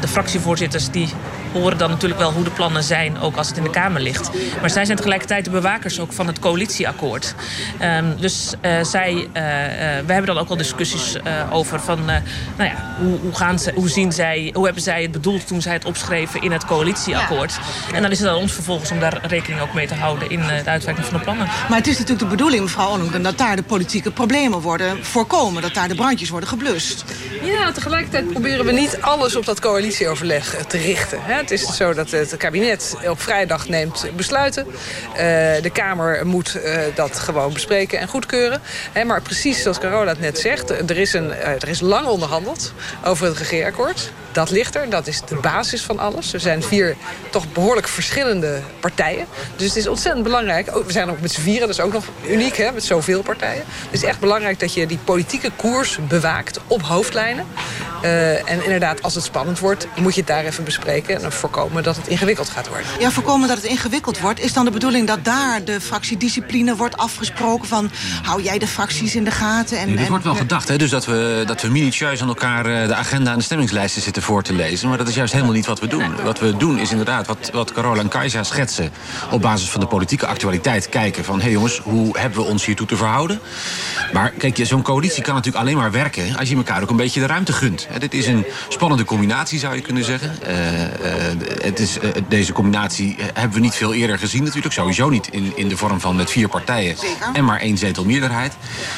de fractievoorzitters die horen dan natuurlijk wel hoe de plannen zijn, ook als het in de Kamer ligt. Maar zij zijn tegelijkertijd de bewakers ook van het coalitieakkoord. Ehm, dus eh, zij, eh, eh, we hebben dan ook al discussies eh, over van, eh, nou ja, hoe, hoe, gaan ze, hoe, zien zij, hoe hebben zij het bedoeld toen zij het opschreven in het coalitieakkoord. En dan is het aan ons vervolgens om daar rekening ook mee te houden in de uitwerking van de plannen. Maar het is natuurlijk de bedoeling, mevrouw Ollongren, dat daar de politieke problemen worden voorkomen. Dat daar de brandjes worden geblust. Ja, tegelijkertijd proberen we niet alles op dat coalitieoverleg te richten. hè. Het is zo dat het kabinet op vrijdag neemt besluiten. Eh, de Kamer moet eh, dat gewoon bespreken en goedkeuren. Maar precies zoals Carola het net zegt, er is, een, eh, er is lang onderhandeld over het regeerakkoord. Dat ligt er, dat is de basis van alles. Er zijn vier toch behoorlijk verschillende partijen. Dus het is ontzettend belangrijk. ook- We zijn ook met z'n vieren, dat is ook nog uniek hè, met zoveel partijen. Het is echt belangrijk dat je die politieke koers bewaakt op hoofdlijnen. Eh, en inderdaad, als het spannend wordt, moet je het daar even bespreken... en dan voorkomen dat het ingewikkeld gaat worden. Ja, voorkomen dat het ingewikkeld wordt. Is dan de bedoeling dat daar de fractiediscipline wordt afgesproken van... hou jij de fracties in de gaten? En, Nee, dit en- wordt wel gedacht, hè? dus dat we, dat we minutieus aan elkaar eh, de agenda en de stemmingslijsten zitten voor te lezen. Maar dat is juist helemaal niet wat we doen. Wat we doen is inderdaad wat, wat Carola en Kajsa schetsen. Op basis van de politieke actualiteit kijken van... hé hey jongens, hoe hebben we ons hiertoe te verhouden? Maar kijk, zo'n coalitie kan natuurlijk alleen maar werken... als je elkaar ook een beetje de ruimte gunt. Dit is een spannende combinatie, zou je kunnen zeggen. Eh, eh, het is, eh, deze combinatie hebben we niet veel eerder gezien natuurlijk. Sowieso niet in, in de vorm van met vier partijen en maar één zetel meerderheid.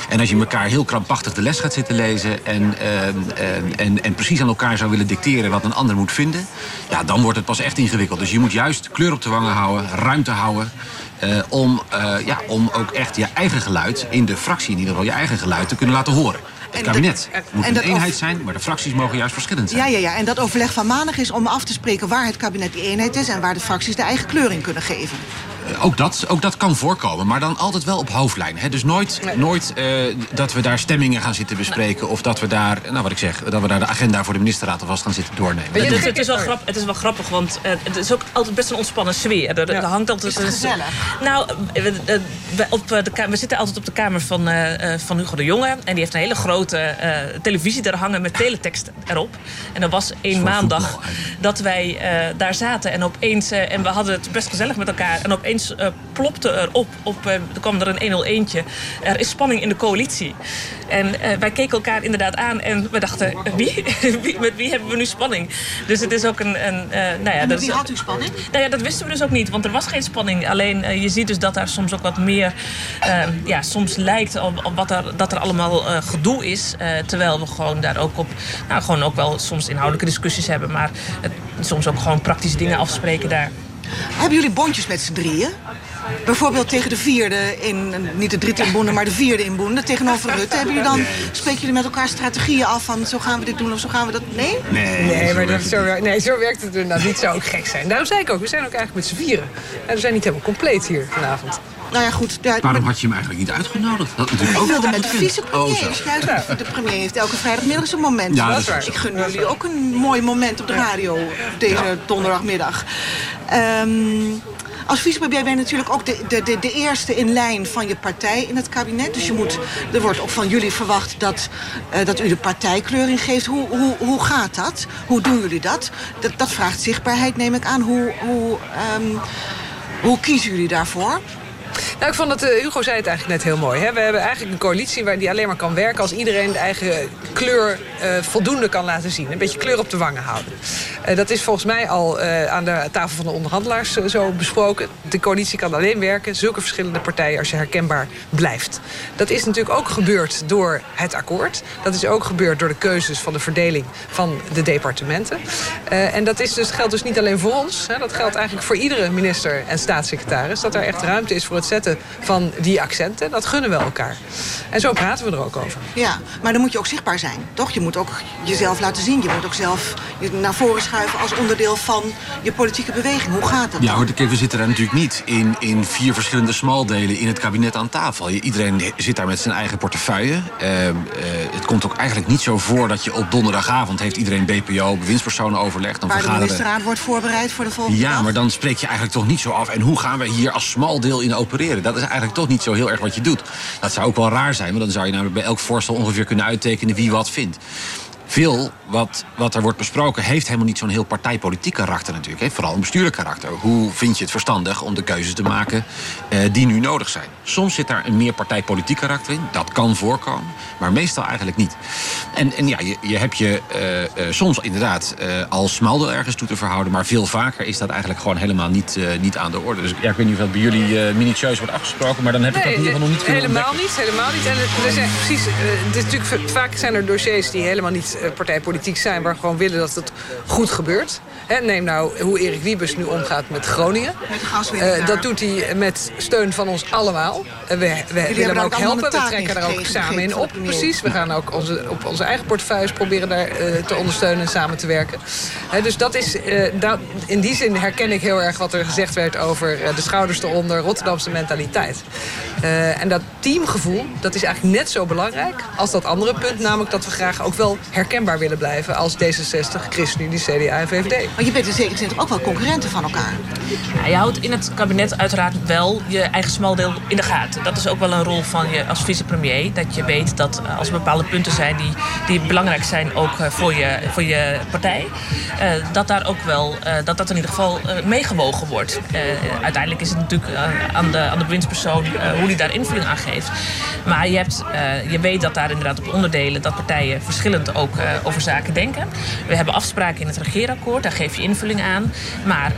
En als je elkaar heel krampachtig de les gaat zitten lezen... en, eh, en, en, en precies aan elkaar zou willen dicteren wat een ander moet vinden... ja, dan wordt het pas echt ingewikkeld. Dus je moet juist kleur op de wangen houden, ruimte houden... eh, om, eh, ja, om ook echt je eigen geluid, in de fractie in ieder geval... je eigen geluid te kunnen laten horen. Het kabinet dat- moet en een eenheid zijn, maar de fracties mogen juist verschillend zijn. Ja, ja, ja. En dat overleg van maandag is om af te spreken waar het kabinet die eenheid is... en waar de fracties de eigen kleur in kunnen geven. Eh, Ook dat, ook dat kan voorkomen, maar dan altijd wel op hoofdlijn. Hè? Dus nooit, nooit eh, dat we daar stemmingen gaan zitten bespreken... of dat we daar, nou wat ik zeg, dat we daar de agenda voor de ministerraad alvast gaan zitten doornemen. Het, is- het, is wel grap, het is wel grappig, want eh, het is ook altijd best een ontspannen sfeer. Er, er hangt altijd Is het een- gezellig? Nou, we, we- op de, we zitten altijd op de kamer van, eh, eh, van Hugo de Jonge. En die heeft een hele grote eh, televisie daar hangen met teletext erop. En er was één maandag dat wij eh, daar zaten. En opeens, en we hadden het best gezellig met elkaar. En opeens eh, plopte er op, op eh, er kwam er een 101'tje. Er is spanning in de coalitie. En eh, wij keken elkaar inderdaad aan en we dachten, wie? [LAUGHS] wie? Met wie hebben we nu spanning? Dus het is ook een... een eh, nou ja, En dat wie had u spanning? nou ja, dat wisten we dus ook niet, want er was geen spanning. Alleen je ziet dus dat daar soms ook wat meer, eh, ja, soms lijkt op, op wat er, dat er allemaal eh, gedoe is. eh, terwijl we gewoon daar ook op, nou gewoon ook wel soms inhoudelijke discussies hebben, maar het, soms ook gewoon praktische dingen afspreken daar. Hebben jullie bondjes met z'n drieën? Bijvoorbeeld tegen de vierde in, niet de dritte in Boende, maar de vierde in Boende, tegenover Rutte. Hebben jullie dan, spreken jullie met elkaar strategieën af van zo gaan we dit doen of zo gaan we dat? Nee? Nee, maar dat, zo, werkt- nee, zo werkt het inderdaad niet. zou ook gek zijn. Daarom zei ik ook, we zijn ook eigenlijk met z'n vieren. En we zijn niet helemaal compleet hier vanavond. Nou ja, goed. Ja, Waarom had je hem eigenlijk niet uitgenodigd? Dat natuurlijk ik ook wilde wel met de gekund. vicepremiers. Oh, de premier heeft elke vrijdagmiddag zijn moment. Ja, dat is waar. Ik gun jullie ook een mooi moment op de radio deze donderdagmiddag. Ehm, Als vicepremier ben je natuurlijk ook de, de, de, de eerste in lijn van je partij in het kabinet. Dus je moet, er wordt ook van jullie verwacht dat, uh, dat u de partijkleuring geeft. Hoe, hoe, hoe gaat dat? Hoe doen jullie dat? Dat, dat vraagt zichtbaarheid, neem ik aan. Hoe, hoe, um, hoe kiezen jullie daarvoor? Nou, ik vond dat uh, Hugo zei het eigenlijk net heel mooi. Hè? We hebben eigenlijk een coalitie waar die alleen maar kan werken... als iedereen de eigen kleur uh, voldoende kan laten zien. Een beetje kleur op de wangen houden. Uh, dat is volgens mij al aan de tafel van de onderhandelaars zo besproken. De coalitie kan alleen werken, zulke verschillende partijen... als je herkenbaar blijft. Dat is natuurlijk ook gebeurd door het akkoord. Dat is ook gebeurd door de keuzes van de verdeling van de departementen. en dat is dus, geldt dus niet alleen voor ons. Hè? Dat geldt eigenlijk voor iedere minister en staatssecretaris. Dat er echt ruimte is voor het zetten van die accenten. Dat gunnen we elkaar. En zo praten we er ook over. Ja, maar dan moet je ook zichtbaar zijn, toch? Je moet ook jezelf laten zien. Je moet ook zelf naar voren schuiven als onderdeel van je politieke beweging. Hoe gaat dat? Ja, hoor, kijk, we zitten daar natuurlijk niet in, in vier verschillende smaldelen in het kabinet aan tafel. Iedereen zit daar met zijn eigen portefeuille. Uh, uh, het komt ook eigenlijk niet zo voor dat je op donderdagavond heeft iedereen BPO, bewindspersonen overlegd. Dan Waar de ministerraad wordt voorbereid voor de volgende Ja, dag. maar dan spreek je eigenlijk toch niet zo af. En hoe gaan we hier als smaldeel in Dat is eigenlijk toch niet zo heel erg wat je doet. Dat zou ook wel raar zijn, want dan zou je bij elk voorstel ongeveer kunnen uittekenen wie wat vindt veel wat, wat er wordt besproken heeft helemaal niet zo'n heel partijpolitiek karakter natuurlijk. Hè? Vooral een bestuurlijk karakter. Hoe vind je het verstandig om de keuzes te maken eh, die nu nodig zijn? Soms zit daar een meer partijpolitiek karakter in. Dat kan voorkomen, maar meestal eigenlijk niet. En, en ja, je, je hebt je uh, uh, soms inderdaad uh, als smaldeel ergens toe te verhouden... maar veel vaker is dat eigenlijk gewoon helemaal niet, niet aan de orde. Dus ja, ik weet niet of dat bij jullie minutieus wordt afgesproken... maar dan heb ik nee, dat in ieder geval nog niet kunnen helemaal ontdekken. niet, helemaal niet. En er zijn, precies, het is natuurlijk, vaak zijn er dossiers die helemaal niet partijpolitiek zijn... waar we gewoon willen dat het goed gebeurt. He, neem nou hoe Erik Wiebes nu omgaat met Groningen. Met uh, dat doet hij met steun van ons allemaal. Uh, we we willen hem ook helpen. We trekken daar ook samen in op. Precies. We gaan ook onze, op onze eigen portefeuilles proberen daar uh, te ondersteunen en samen te werken. He, dus dat is, dat, in die zin herken ik heel erg wat er gezegd werd over de schouders eronder, Rotterdamse mentaliteit. en dat teamgevoel, dat is eigenlijk net zo belangrijk als dat andere punt. Namelijk dat we graag ook wel herkenbaar willen blijven als D66, ChristenUnie, CDA en VVD. Maar je bent in zekere zin ook wel concurrenten van elkaar. Je houdt in het kabinet uiteraard wel je eigen smaldeel in de gaten. Dat is ook wel een rol van je als vicepremier. Dat je weet dat als er bepaalde punten zijn die, die belangrijk zijn ook voor je, voor je partij. Uh, dat daar ook wel, dat dat in ieder geval meegewogen wordt. uiteindelijk is het natuurlijk aan, de, aan de bewindspersoon hoe die daar invulling aan geeft. Maar je, hebt, je weet dat daar inderdaad op onderdelen dat partijen verschillend ook over zaken denken. We hebben afspraken in het regeerakkoord. Geef je invulling aan. Maar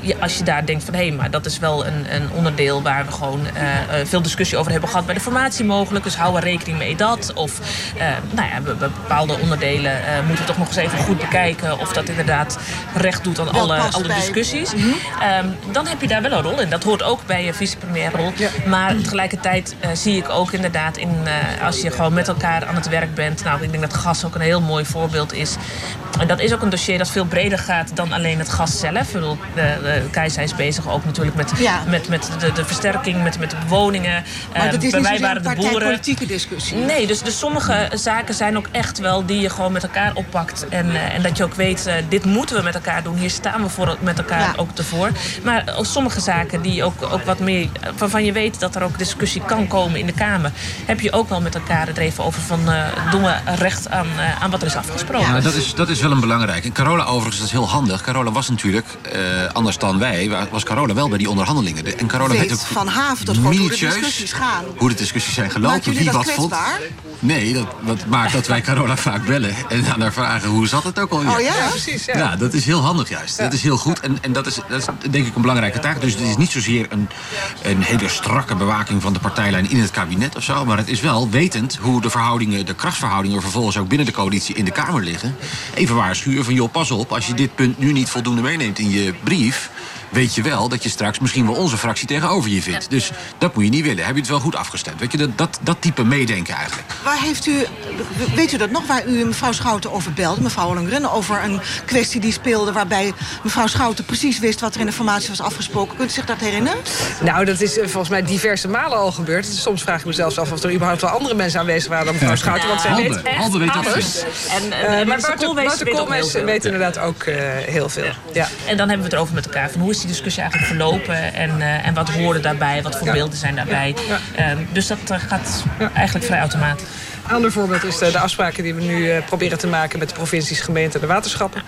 je, als je daar denkt van hé, hey, maar dat is wel een, een onderdeel waar we gewoon uh, veel discussie over hebben gehad bij de formatie mogelijk. Dus hou er rekening mee dat. Of nou ja, bepaalde onderdelen moeten we toch nog eens even goed bekijken of dat inderdaad recht doet aan alle, alle discussies. Mm -hmm. um, dan heb je daar wel een rol in. Dat hoort ook bij je vicepremierrol. Ja. Maar tegelijkertijd zie ik ook inderdaad in als je gewoon met elkaar aan het werk bent. Nou, ik denk dat gas ook een heel mooi voorbeeld is. En dat is ook een dossier dat veel breder gaat dan alleen het gas zelf. Bedoel, de, de Keizer is bezig ook natuurlijk met, ja. met, met de, de versterking, met, met de bewoningen. Maar dat is niet waren de boeren. politieke discussie. Nee, dus, dus sommige zaken zijn ook echt wel die je gewoon met elkaar oppakt. En, uh, en dat je ook weet, uh, dit moeten we met elkaar doen. Hier staan we voor, met elkaar ja. ook ervoor. Maar ook sommige zaken die ook, ook wat meer, waarvan je weet dat er ook discussie kan komen in de Kamer. Heb je ook wel met elkaar het er even over van doen we recht aan, aan wat er is afgesproken. Ja, dat is, dat is wel een belangrijk. En Carola overigens, dat is heel handig. Carola was natuurlijk, uh, anders dan wij, was Carola wel bij die onderhandelingen. De, en Carola weet, weet ook van haven tot hoe de discussies gaan. Hoe de discussies zijn gelopen, wie wat vond. Nee, dat, dat maakt dat wij Carola [LAUGHS] vaak bellen en aan haar vragen hoe zat het ook al. Oh ja, ja precies. Ja. ja. dat is heel handig juist. Ja. Dat is heel goed en, en dat, is, dat is denk ik een belangrijke taak. Dus het is niet zozeer een, een hele strakke bewaking van de partijlijn in het kabinet of zo. Maar het is wel wetend hoe de verhoudingen, de krachtsverhoudingen vervolgens ook binnen de coalitie in de Kamer liggen. Even waarschuwen van joh, pas op, als je dit punt nu niet voldoende meeneemt in je brief weet je wel dat je straks misschien wel onze fractie tegenover je vindt. Dus dat moet je niet willen. Heb je het wel goed afgestemd? Weet je, dat, dat, dat type meedenken eigenlijk. Waar heeft u, weet u dat nog, waar u mevrouw Schouten over belde, mevrouw Ollengren, over een kwestie die speelde waarbij mevrouw Schouten precies wist wat er in de formatie was afgesproken. Kunt u zich dat herinneren? Nou, dat is volgens mij diverse malen al gebeurd. Dus soms vraag ik mezelf af of er überhaupt wel andere mensen aanwezig waren dan mevrouw Schouten. Want zij weet echt Halde weet alles. En, en, uh, maar Wouter Koolmees weet inderdaad ook uh, heel veel. Ja. En dan hebben we het erover met elkaar van hoe is die discussie eigenlijk verlopen en, uh, en wat woorden daarbij, wat voor beelden zijn daarbij. Uh, dus dat gaat eigenlijk vrij automatisch. Een ander voorbeeld is de, de afspraken die we nu uh, proberen te maken met de provincies, gemeenten en de waterschappen.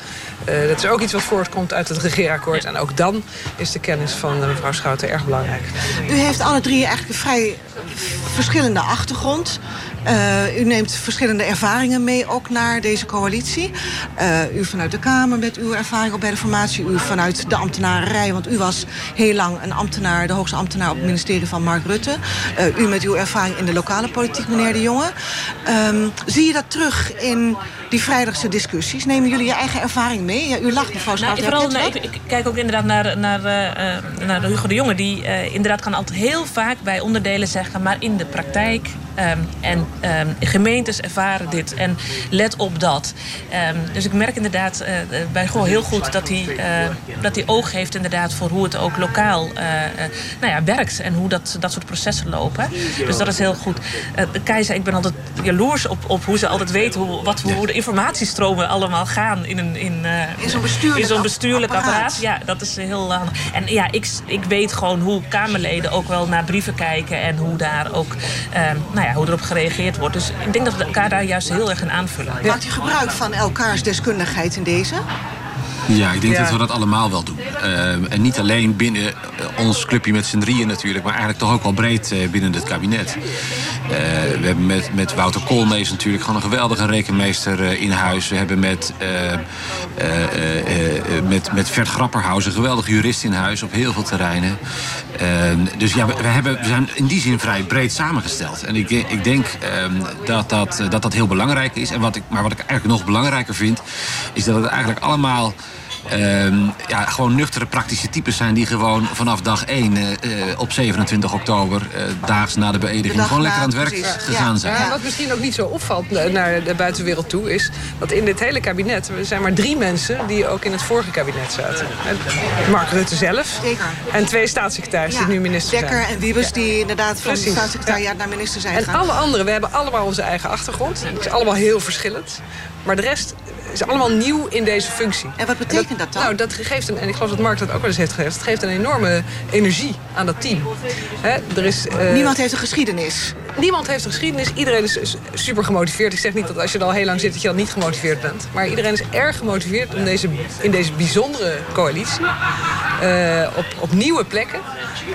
Uh, dat is ook iets wat voortkomt uit het regeerakkoord. En ook dan is de kennis van mevrouw Schouten erg belangrijk. U heeft alle drie eigenlijk een vrij verschillende achtergrond. Uh, u neemt verschillende ervaringen mee ook naar deze coalitie. Uh, u vanuit de Kamer met uw ervaring op bij de formatie. U vanuit de ambtenarij, want u was heel lang een ambtenaar... de hoogste ambtenaar op het ministerie van Mark Rutte. Uh, u met uw ervaring in de lokale politiek, meneer De Jonge. Um, zie je dat terug in die vrijdagse discussies? Nemen jullie je eigen ervaring mee? Ja, u lacht, mevrouw Schout. Nou, vooral, nee, ik, ik, kijk ook inderdaad naar, naar, naar Hugo de Jonge. Die inderdaad kan altijd heel vaak bij onderdelen zeggen... maar in de praktijk um, en um, gemeentes ervaren dit en let op dat. Um, dus ik merk inderdaad uh, bij Goh heel goed dat hij, uh, dat hij oog heeft inderdaad voor hoe het ook lokaal uh, nou ja, werkt en hoe dat, dat soort processen lopen. Dus dat is heel goed. Keizer, ik ben altijd jaloers op, op hoe ze altijd weet hoe, wat, hoe de informatiestromen allemaal gaan in, een, in, in zo'n bestuurlijk, in zo'n bestuurlijk apparaat. apparaat. Ja, dat is heel handig. En ja, ik, ik weet gewoon hoe Kamerleden ook wel naar brieven kijken en hoe daar ook nou ja, hoe erop gereageerd wordt. Dus ik denk dat we elkaar daar juist heel erg in aanvullen. Maakt u gebruik van elkaars deskundigheid in deze? Ja, ik denk ja. dat we dat allemaal wel doen. Uh, en niet alleen binnen uh, ons clubje met z'n drieën natuurlijk... maar eigenlijk toch ook wel breed uh, binnen het kabinet. We hebben met, met Wouter Koolmees natuurlijk gewoon een geweldige rekenmeester in huis. We hebben met, met, met Vert Grapperhaus een geweldige jurist in huis... op heel veel terreinen. dus ja, we, we, hebben, we zijn in die zin vrij breed samengesteld. En ik, ik denk dat, dat, dat dat heel belangrijk is. En wat ik, maar wat ik eigenlijk nog belangrijker vind... is dat het eigenlijk allemaal... Um, ja, gewoon nuchtere praktische types zijn die gewoon vanaf dag 1 uh, op 27 oktober, uh, daags na de beëdiging, de gewoon lekker aan het werk precies. gegaan ja. zijn. Ja, wat misschien ook niet zo opvalt naar de buitenwereld toe, is dat in dit hele kabinet er zijn maar drie mensen die ook in het vorige kabinet zaten. Mark Rutte zelf Zeker. en twee staatssecretarissen die nu minister Dekker zijn. en Wiebes die inderdaad van de staatssecretariaat naar minister zijn En gegaan. alle anderen, we hebben allemaal onze eigen achtergrond. Het is allemaal heel verschillend. Maar de rest is allemaal nieuw in deze functie. En wat betekent dat, dan? Nou, dat geeft een, en ik geloof dat Mark dat ook wel eens heeft gezegd... het geeft een enorme energie aan dat team. He, er is, uh, Niemand heeft een geschiedenis. Niemand heeft een geschiedenis. Iedereen is super gemotiveerd. Ik zeg niet dat als je er al heel lang zit dat je dan niet gemotiveerd bent. Maar iedereen is erg gemotiveerd om deze, in deze bijzondere coalitie... Uh, op, op nieuwe plekken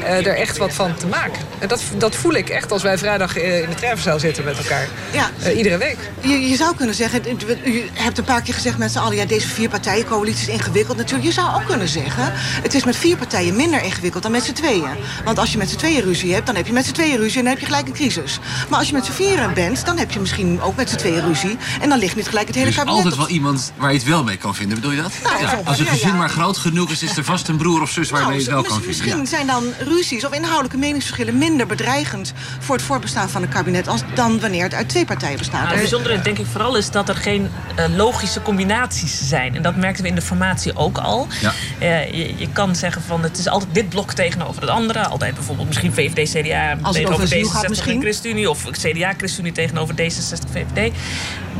uh, er echt wat van te maken. En dat, dat voel ik echt als wij vrijdag in de treffenzaal zitten met elkaar. Ja. iedere week. Je, je zou kunnen zeggen, u hebt een paar keer gezegd met z'n allen... ja, deze vier partijen coalitie is ingewikkeld. Natuurlijk, je zou ook kunnen zeggen... het is met vier partijen minder ingewikkeld dan met z'n tweeën. Want als je met z'n tweeën ruzie hebt, dan heb je met z'n tweeën ruzie... en dan heb je gelijk een crisis. Maar als je met z'n vieren bent, dan heb je misschien ook met z'n tweeën ruzie... en dan ligt niet gelijk het hele er is kabinet altijd op. wel iemand waar je het wel mee kan vinden, bedoel je dat? Nou, ja. Als een gezin maar groot genoeg is, is er vast een broer of zus waar Nou, je het wel mis- kan vinden. Misschien Ja. zijn dan ruzies of inhoudelijke meningsverschillen... minder bedreigend voor het voortbestaan van een kabinet... Als, dan wanneer het uit twee partijen bestaat. Nou, het bijzondere denk ik vooral is dat er geen uh, logische combinaties zijn. En dat merkten we in de formatie ook al. Ja. Uh, je, je, kan zeggen van het is altijd dit blok tegenover het andere. Altijd bijvoorbeeld misschien VVD, CDA Als het over gaat D66 misschien. En ChristenUnie. Of CDA, ChristenUnie tegenover D66, VVD.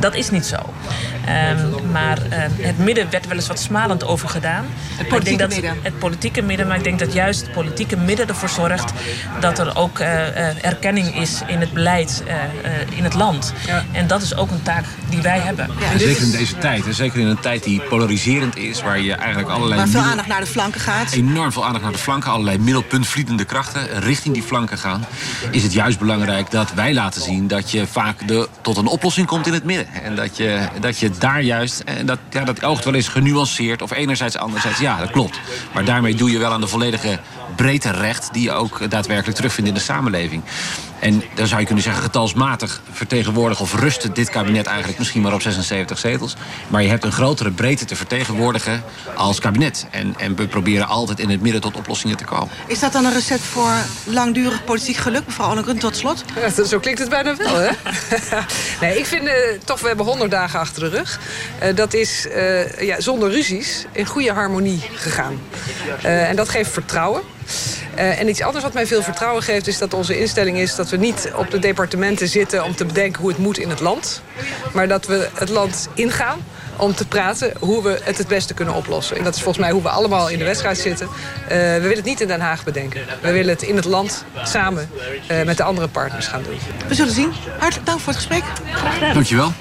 Dat is niet zo. Um, maar uh, het midden werd wel eens wat smalend over gedaan. Het Maar ik denk politieke dat, midden. Het politieke midden. Maar ik denk dat juist het politieke midden ervoor zorgt... dat er ook uh, erkenning is in het beleid uh, in het land. Ja. En dat is ook een taak die wij hebben. Ja, En zeker in deze tijd, en zeker in een tijd die polariserend is... waar je eigenlijk allerlei... Waar veel middel- aandacht naar de flanken gaat. enorm veel aandacht naar de flanken, allerlei middelpuntvliedende krachten richting die flanken gaan, is het juist belangrijk dat wij laten zien dat je vaak de, tot een oplossing komt in het midden. En dat je, dat je daar juist, en dat, ja, dat oogt wel eens genuanceerd of enerzijds, anderzijds, ja, dat klopt. Maar daarmee doe je wel aan de volledige breedte recht die je ook daadwerkelijk terugvindt in de samenleving. En dan zou je kunnen zeggen, getalsmatig vertegenwoordigen of rust dit kabinet eigenlijk misschien maar op 76 zetels. Maar je hebt een grotere breedte te vertegenwoordigen als kabinet. En, en we proberen altijd in het midden tot oplossingen te komen. Is dat dan een recept voor langdurig politiek geluk, mevrouw Ollengren, tot slot? Ja, zo klinkt het bijna wel, hè? [LAUGHS] nee, ik vind eh, toch, we hebben 100 dagen achter de rug. Eh, dat is eh, ja, zonder ruzies in goede harmonie gegaan. Eh, en dat geeft vertrouwen. Eh, en iets anders wat mij veel vertrouwen geeft... is dat onze instelling is dat we niet op de departementen zitten... om te bedenken hoe het moet in het land. Maar dat we het land ingaan om te praten hoe we het het beste kunnen oplossen. En dat is volgens mij hoe we allemaal in de wedstrijd zitten. Uh, we willen het niet in Den Haag bedenken. We willen het in het land samen uh, met de andere partners gaan doen. We zullen zien. Hartelijk dank voor het gesprek. Dankjewel.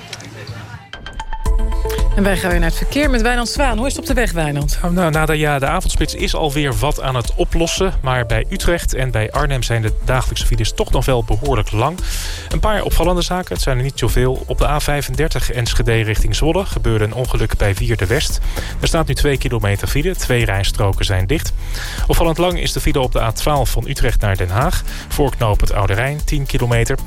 En wij gaan weer naar het verkeer met Wijnand Zwaan. Hoe is het op de weg, Wijnand? Nou, na de, ja, de avondspits is alweer wat aan het oplossen. Maar bij Utrecht en bij Arnhem zijn de dagelijkse files toch nog wel behoorlijk lang. Een paar opvallende zaken, het zijn er niet zoveel. Op de A35 Enschede richting Zwolle gebeurde een ongeluk bij Wierde West. Er staat nu 2 kilometer file, twee rijstroken zijn dicht. Opvallend lang is de file op de A12 van Utrecht naar Den Haag. Voorknoop het Oude Rijn, 10 kilometer.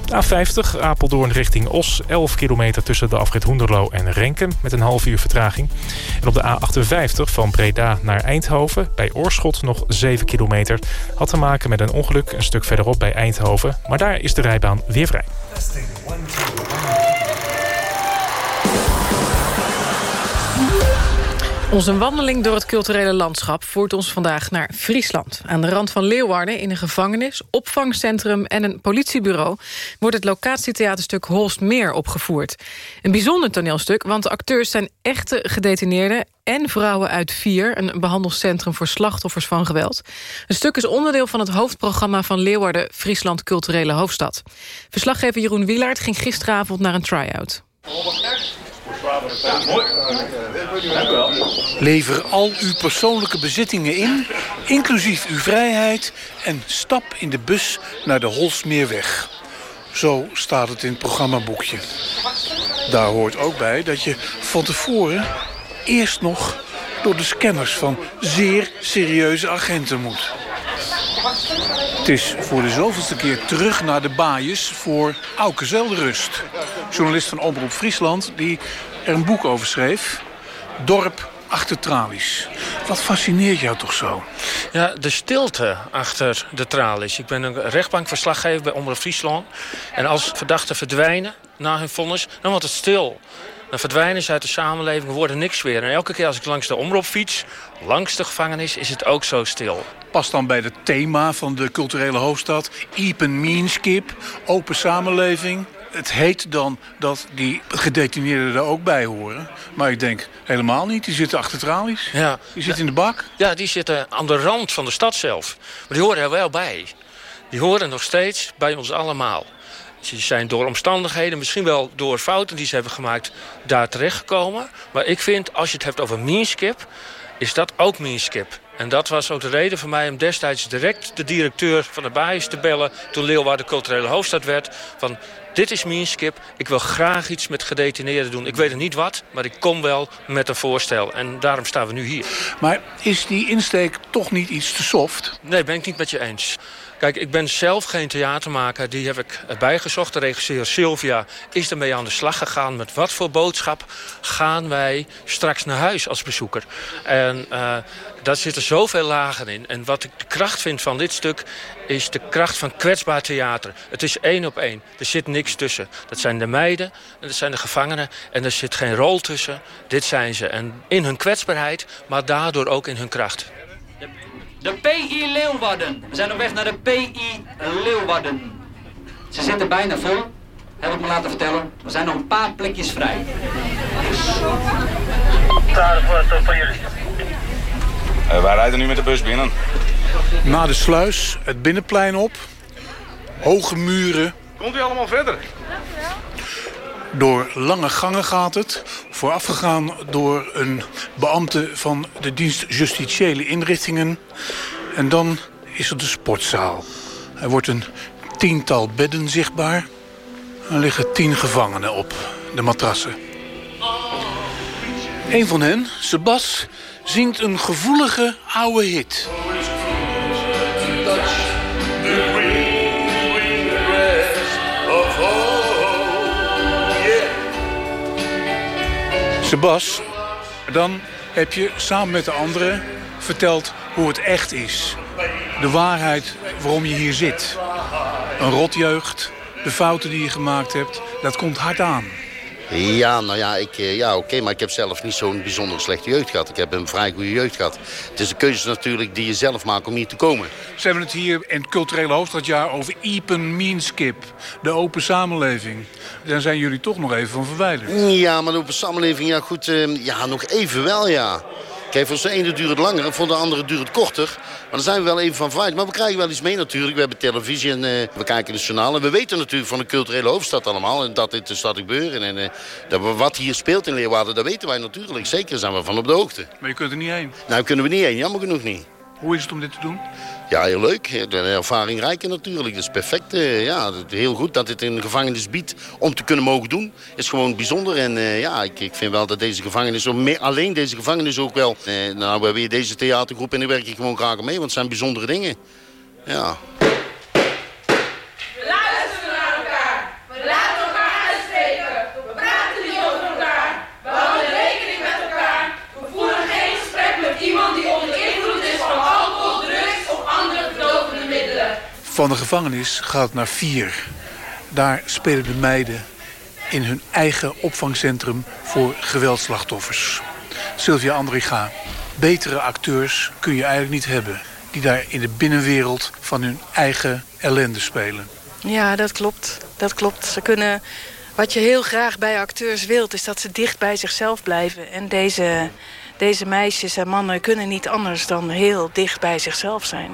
Op de A50 Apeldoorn richting Os, 11 kilometer tussen de afrit Hoenderloo en Renken met een half uur vertraging. En op de A58 van Breda naar Eindhoven bij Oorschot nog 7 kilometer. Had te maken met een ongeluk een stuk verderop bij Eindhoven. Maar daar is de rijbaan weer vrij. Onze wandeling door het culturele landschap voert ons vandaag naar Friesland. Aan de rand van Leeuwarden in een gevangenis, opvangcentrum en een politiebureau... wordt het locatietheaterstuk Holstmeer opgevoerd. Een bijzonder toneelstuk, want de acteurs zijn echte gedetineerden... en vrouwen uit Vier, een behandelcentrum voor slachtoffers van geweld. Het stuk is onderdeel van het hoofdprogramma van Leeuwarden... Friesland Culturele Hoofdstad. Verslaggever Jeroen Wielaert ging gisteravond naar een try-out. Lever al uw persoonlijke bezittingen in, inclusief uw vrijheid... en stap in de bus naar de Holsmeerweg. Zo staat het in het programmaboekje. Daar hoort ook bij dat je van tevoren eerst nog door de scanners van zeer serieuze agenten moet. Het is voor de zoveelste keer terug naar de baaiers voor Auke Zelderust. Journalist van Omroep Friesland die er een boek over schreef. Dorp achter tralies. Wat fascineert jou toch zo? Ja, de stilte achter de tralies. Ik ben een rechtbankverslaggever bij Omroep Friesland. En als verdachten verdwijnen na hun vonnis, dan wordt het stil. Dan verdwijnen ze uit de samenleving, worden niks meer. En elke keer als ik langs de omroep fiets, langs de gevangenis, is het ook zo stil. Past dan bij het thema van de culturele hoofdstad. Epen Meanskip, open samenleving. Het heet dan dat die gedetineerden er ook bij horen. Maar ik denk helemaal niet. Die zitten achter tralies. Ja. Die zitten in de bak. Ja, die zitten aan de rand van de stad zelf. Maar die horen er wel bij. Die horen nog steeds bij ons allemaal. Ze zijn door omstandigheden, misschien wel door fouten die ze hebben gemaakt, daar terechtgekomen. Maar ik vind, als je het hebt over meanskip, is dat ook meanskip. En dat was ook de reden voor mij om destijds direct de directeur van de basis te bellen... toen Leeuwarden culturele hoofdstad werd. Van, dit is meanskip, ik wil graag iets met gedetineerden doen. Ik weet niet wat, maar ik kom wel met een voorstel. En daarom staan we nu hier. Maar is die insteek toch niet iets te soft? Nee, ben ik niet met je eens. Kijk, ik ben zelf geen theatermaker. Die heb ik erbij gezocht. De regisseur Sylvia is ermee aan de slag gegaan. Met wat voor boodschap gaan wij straks naar huis als bezoeker? En uh, daar zitten zoveel lagen in. En wat ik de kracht vind van dit stuk... is de kracht van kwetsbaar theater. Het is één op één. Er zit niks tussen. Dat zijn de meiden en dat zijn de gevangenen. En er zit geen rol tussen. Dit zijn ze. En in hun kwetsbaarheid, maar daardoor ook in hun kracht. De PI Leeuwarden. We zijn op weg naar de PI Leeuwarden. Ze zitten bijna vol. Heb ik me laten vertellen. Er zijn nog een paar plekjes vrij. voor jullie. Uh, wij rijden nu met de bus binnen. Na de sluis, het binnenplein op. Hoge muren. Komt u allemaal verder? Door lange gangen gaat het. Voorafgegaan door een beambte van de dienst justitiële inrichtingen. En dan is er de sportzaal. Er wordt een tiental bedden zichtbaar. Er liggen tien gevangenen op de matrassen. Een van hen, Sebas, zingt een gevoelige oude hit. Sebas, dan heb je samen met de anderen verteld hoe het echt is. De waarheid waarom je hier zit. Een rotjeugd, de fouten die je gemaakt hebt, dat komt hard aan. Ja, nou ja, ik, eh, ja oké, maar ik heb zelf niet zo'n bijzonder slechte jeugd gehad. Ik heb een vrij goede jeugd gehad. Het is de keuze natuurlijk die je zelf maakt om hier te komen. Ze hebben het hier in het culturele hoofdstadjaar over Epen Meanskip. De open samenleving. Daar zijn jullie toch nog even van verwijderd. Ja, maar de open samenleving, ja goed, uh, ja, nog even wel, ja. Kijk, voor de ene duurt het langer en voor de andere duurt het korter. Maar dan zijn we wel even van verwijderd. Maar we krijgen wel iets mee natuurlijk. We hebben televisie en uh, we kijken de journalen. We weten natuurlijk van de culturele hoofdstad allemaal. En dat dit de stad gebeuren. En uh, dat, wat hier speelt in Leeuwarden, dat weten wij natuurlijk. Zeker zijn we van op de hoogte. Maar je kunt er niet heen? Nou, kunnen we niet heen. Jammer genoeg niet. Hoe is het om dit te doen? Ja, heel leuk. De ervaring rijken natuurlijk. Dat is perfect. Uh, ja, heel goed dat dit een gevangenis biedt om te kunnen mogen doen. Is gewoon bijzonder. En uh, ja, ik, ik, vind wel dat deze gevangenis, alleen deze gevangenis ook wel... Uh, nou, we hebben hier deze theatergroep en daar werk ik gewoon graag mee. Want het zijn bijzondere dingen. Ja. Van de gevangenis gaat het naar vier. Daar spelen de meiden in hun eigen opvangcentrum voor geweldslachtoffers. Sylvia Andriga, betere acteurs kun je eigenlijk niet hebben... die daar in de binnenwereld van hun eigen ellende spelen. Ja, dat klopt. Dat klopt. Ze kunnen... Wat je heel graag bij acteurs wilt, is dat ze dicht bij zichzelf blijven. En deze deze meisjes en mannen kunnen niet anders dan heel dicht bij zichzelf zijn.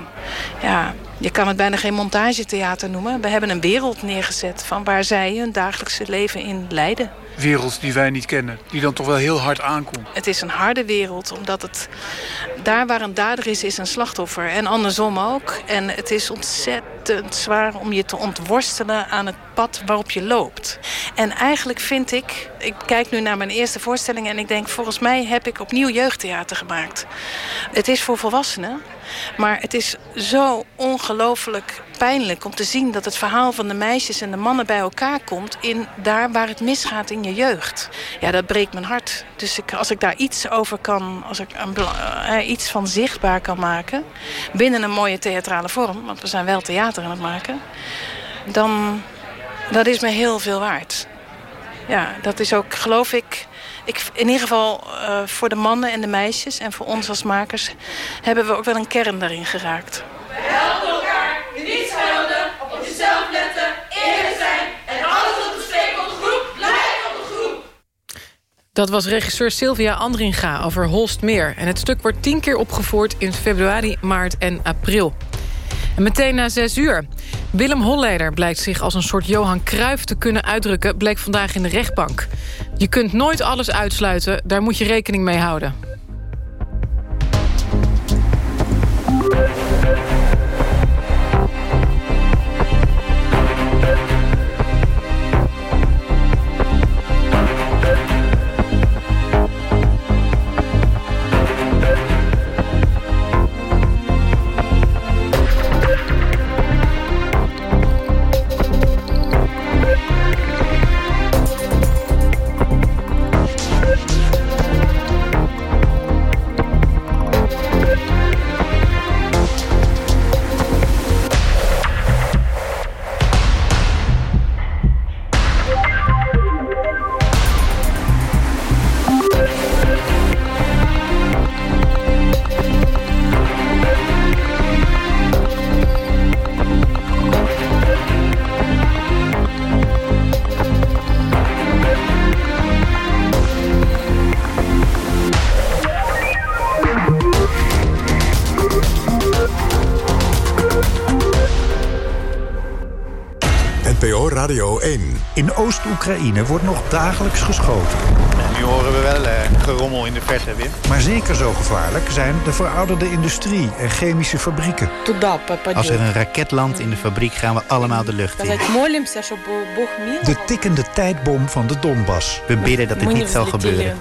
Ja, je kan het bijna geen montagetheater noemen. We hebben een wereld neergezet van waar zij hun dagelijkse leven in leiden. Wereld die wij niet kennen, die dan toch wel heel hard aankomt. Het is een harde wereld, omdat het daar waar een dader is, is een slachtoffer. En andersom ook. En het is ontzettend zwaar om je te ontworstelen aan het pad waarop je loopt. En eigenlijk vind ik, ik kijk nu naar mijn eerste voorstelling en ik denk, volgens mij heb ik opnieuw jeugdtheater gemaakt. Het is voor volwassenen, maar het is zo ongelooflijk pijnlijk om te zien dat het verhaal van de meisjes en de mannen bij elkaar komt in daar waar het misgaat in je jeugd. Ja, dat breekt mijn hart. Dus ik, als ik daar iets over kan, als ik uh, iets van zichtbaar kan maken binnen een mooie theatrale vorm, want we zijn wel theater aan het maken, dan dat is me heel veel waard. Ja, dat is ook, geloof ik, ik in ieder geval uh, voor de mannen en de meisjes en voor ons als makers hebben we ook wel een kern daarin geraakt. We helpen elkaar, niet schelden, op jezelf letten, eerlijk zijn en alles wat bespreken op de groep blijft op de groep. Dat was regisseur Sylvia Andringa over Holstmeer. En het stuk wordt tien keer opgevoerd in februari, maart en april. En meteen na zes uur. Willem Holleder blijkt zich als een soort Johan Cruijff te kunnen uitdrukken... bleek vandaag in de rechtbank. Je kunt nooit alles uitsluiten, daar moet je rekening mee houden. Radio 1. In Oost-Oekraïne wordt nog dagelijks geschoten. nu horen we wel eh, gerommel in de verte weer. Maar zeker zo gevaarlijk zijn de verouderde industrie en chemische fabrieken. Als er een raket landt in de fabriek gaan we allemaal de lucht in. De tikkende tijdbom van de Donbass. We bidden dat dit niet zal gebeuren.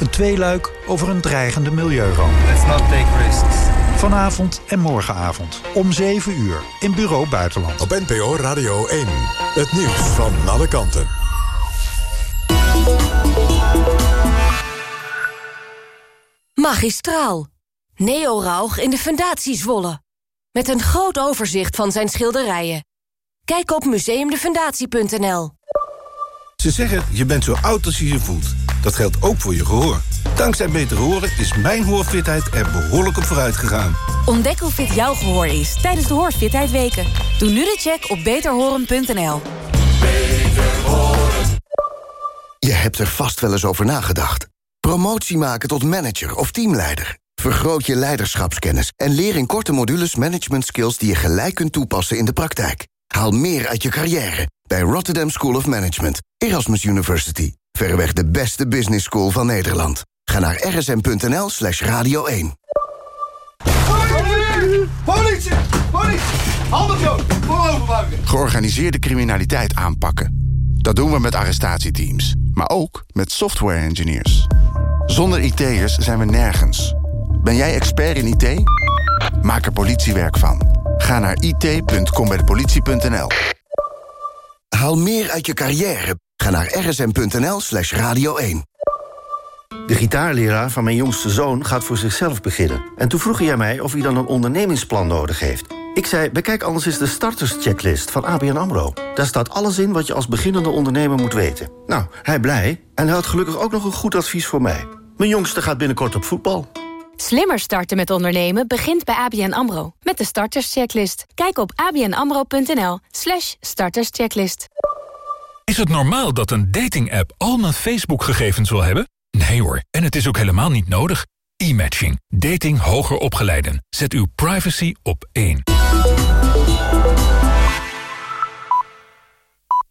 Een tweeluik over een dreigende milieuramp. Let's not take risks. Vanavond en morgenavond om 7 uur in Bureau Buitenland. Op NPO Radio 1. Het nieuws van alle kanten. Magistraal. Neo Rauch in de Fundatie Zwolle. Met een groot overzicht van zijn schilderijen. Kijk op museumdefundatie.nl. Ze zeggen, je bent zo oud als je je voelt. Dat geldt ook voor je gehoor. Dankzij Beter Horen is mijn hoorfitheid er behoorlijk op vooruit gegaan. Ontdek hoe fit jouw gehoor is tijdens de Hoorfitheid Weken. Doe nu de check op beterhoren.nl. Je hebt er vast wel eens over nagedacht. Promotie maken tot manager of teamleider. Vergroot je leiderschapskennis en leer in korte modules management skills die je gelijk kunt toepassen in de praktijk. Haal meer uit je carrière bij Rotterdam School of Management, Erasmus University. Verreweg de beste business school van Nederland. Ga naar rsm.nl slash radio 1. Politie! Politie! Handen vooroverbuigen! Georganiseerde criminaliteit aanpakken. Dat doen we met arrestatieteams, maar ook met software engineers. Zonder IT'ers zijn we nergens. Ben jij expert in IT? Maak er politiewerk van. Ga naar it.combijdepolitie.nl Haal meer uit je carrière. Ga naar rsm.nl slash radio 1. De gitaarleraar van mijn jongste zoon gaat voor zichzelf beginnen. En toen vroeg hij mij of hij dan een ondernemingsplan nodig heeft. Ik zei, bekijk anders eens de starterschecklist van ABN AMRO. Daar staat alles in wat je als beginnende ondernemer moet weten. Nou, hij blij en hij had gelukkig ook nog een goed advies voor mij. Mijn jongste gaat binnenkort op voetbal. Slimmer starten met ondernemen begint bij ABN AMRO. Met de starterschecklist. Kijk op abnamro.nl slash starterschecklist. Is het normaal dat een dating-app al mijn Facebook-gegevens wil hebben? Nee hoor, en het is ook helemaal niet nodig. E-matching. Dating hoger opgeleiden. Zet uw privacy op één.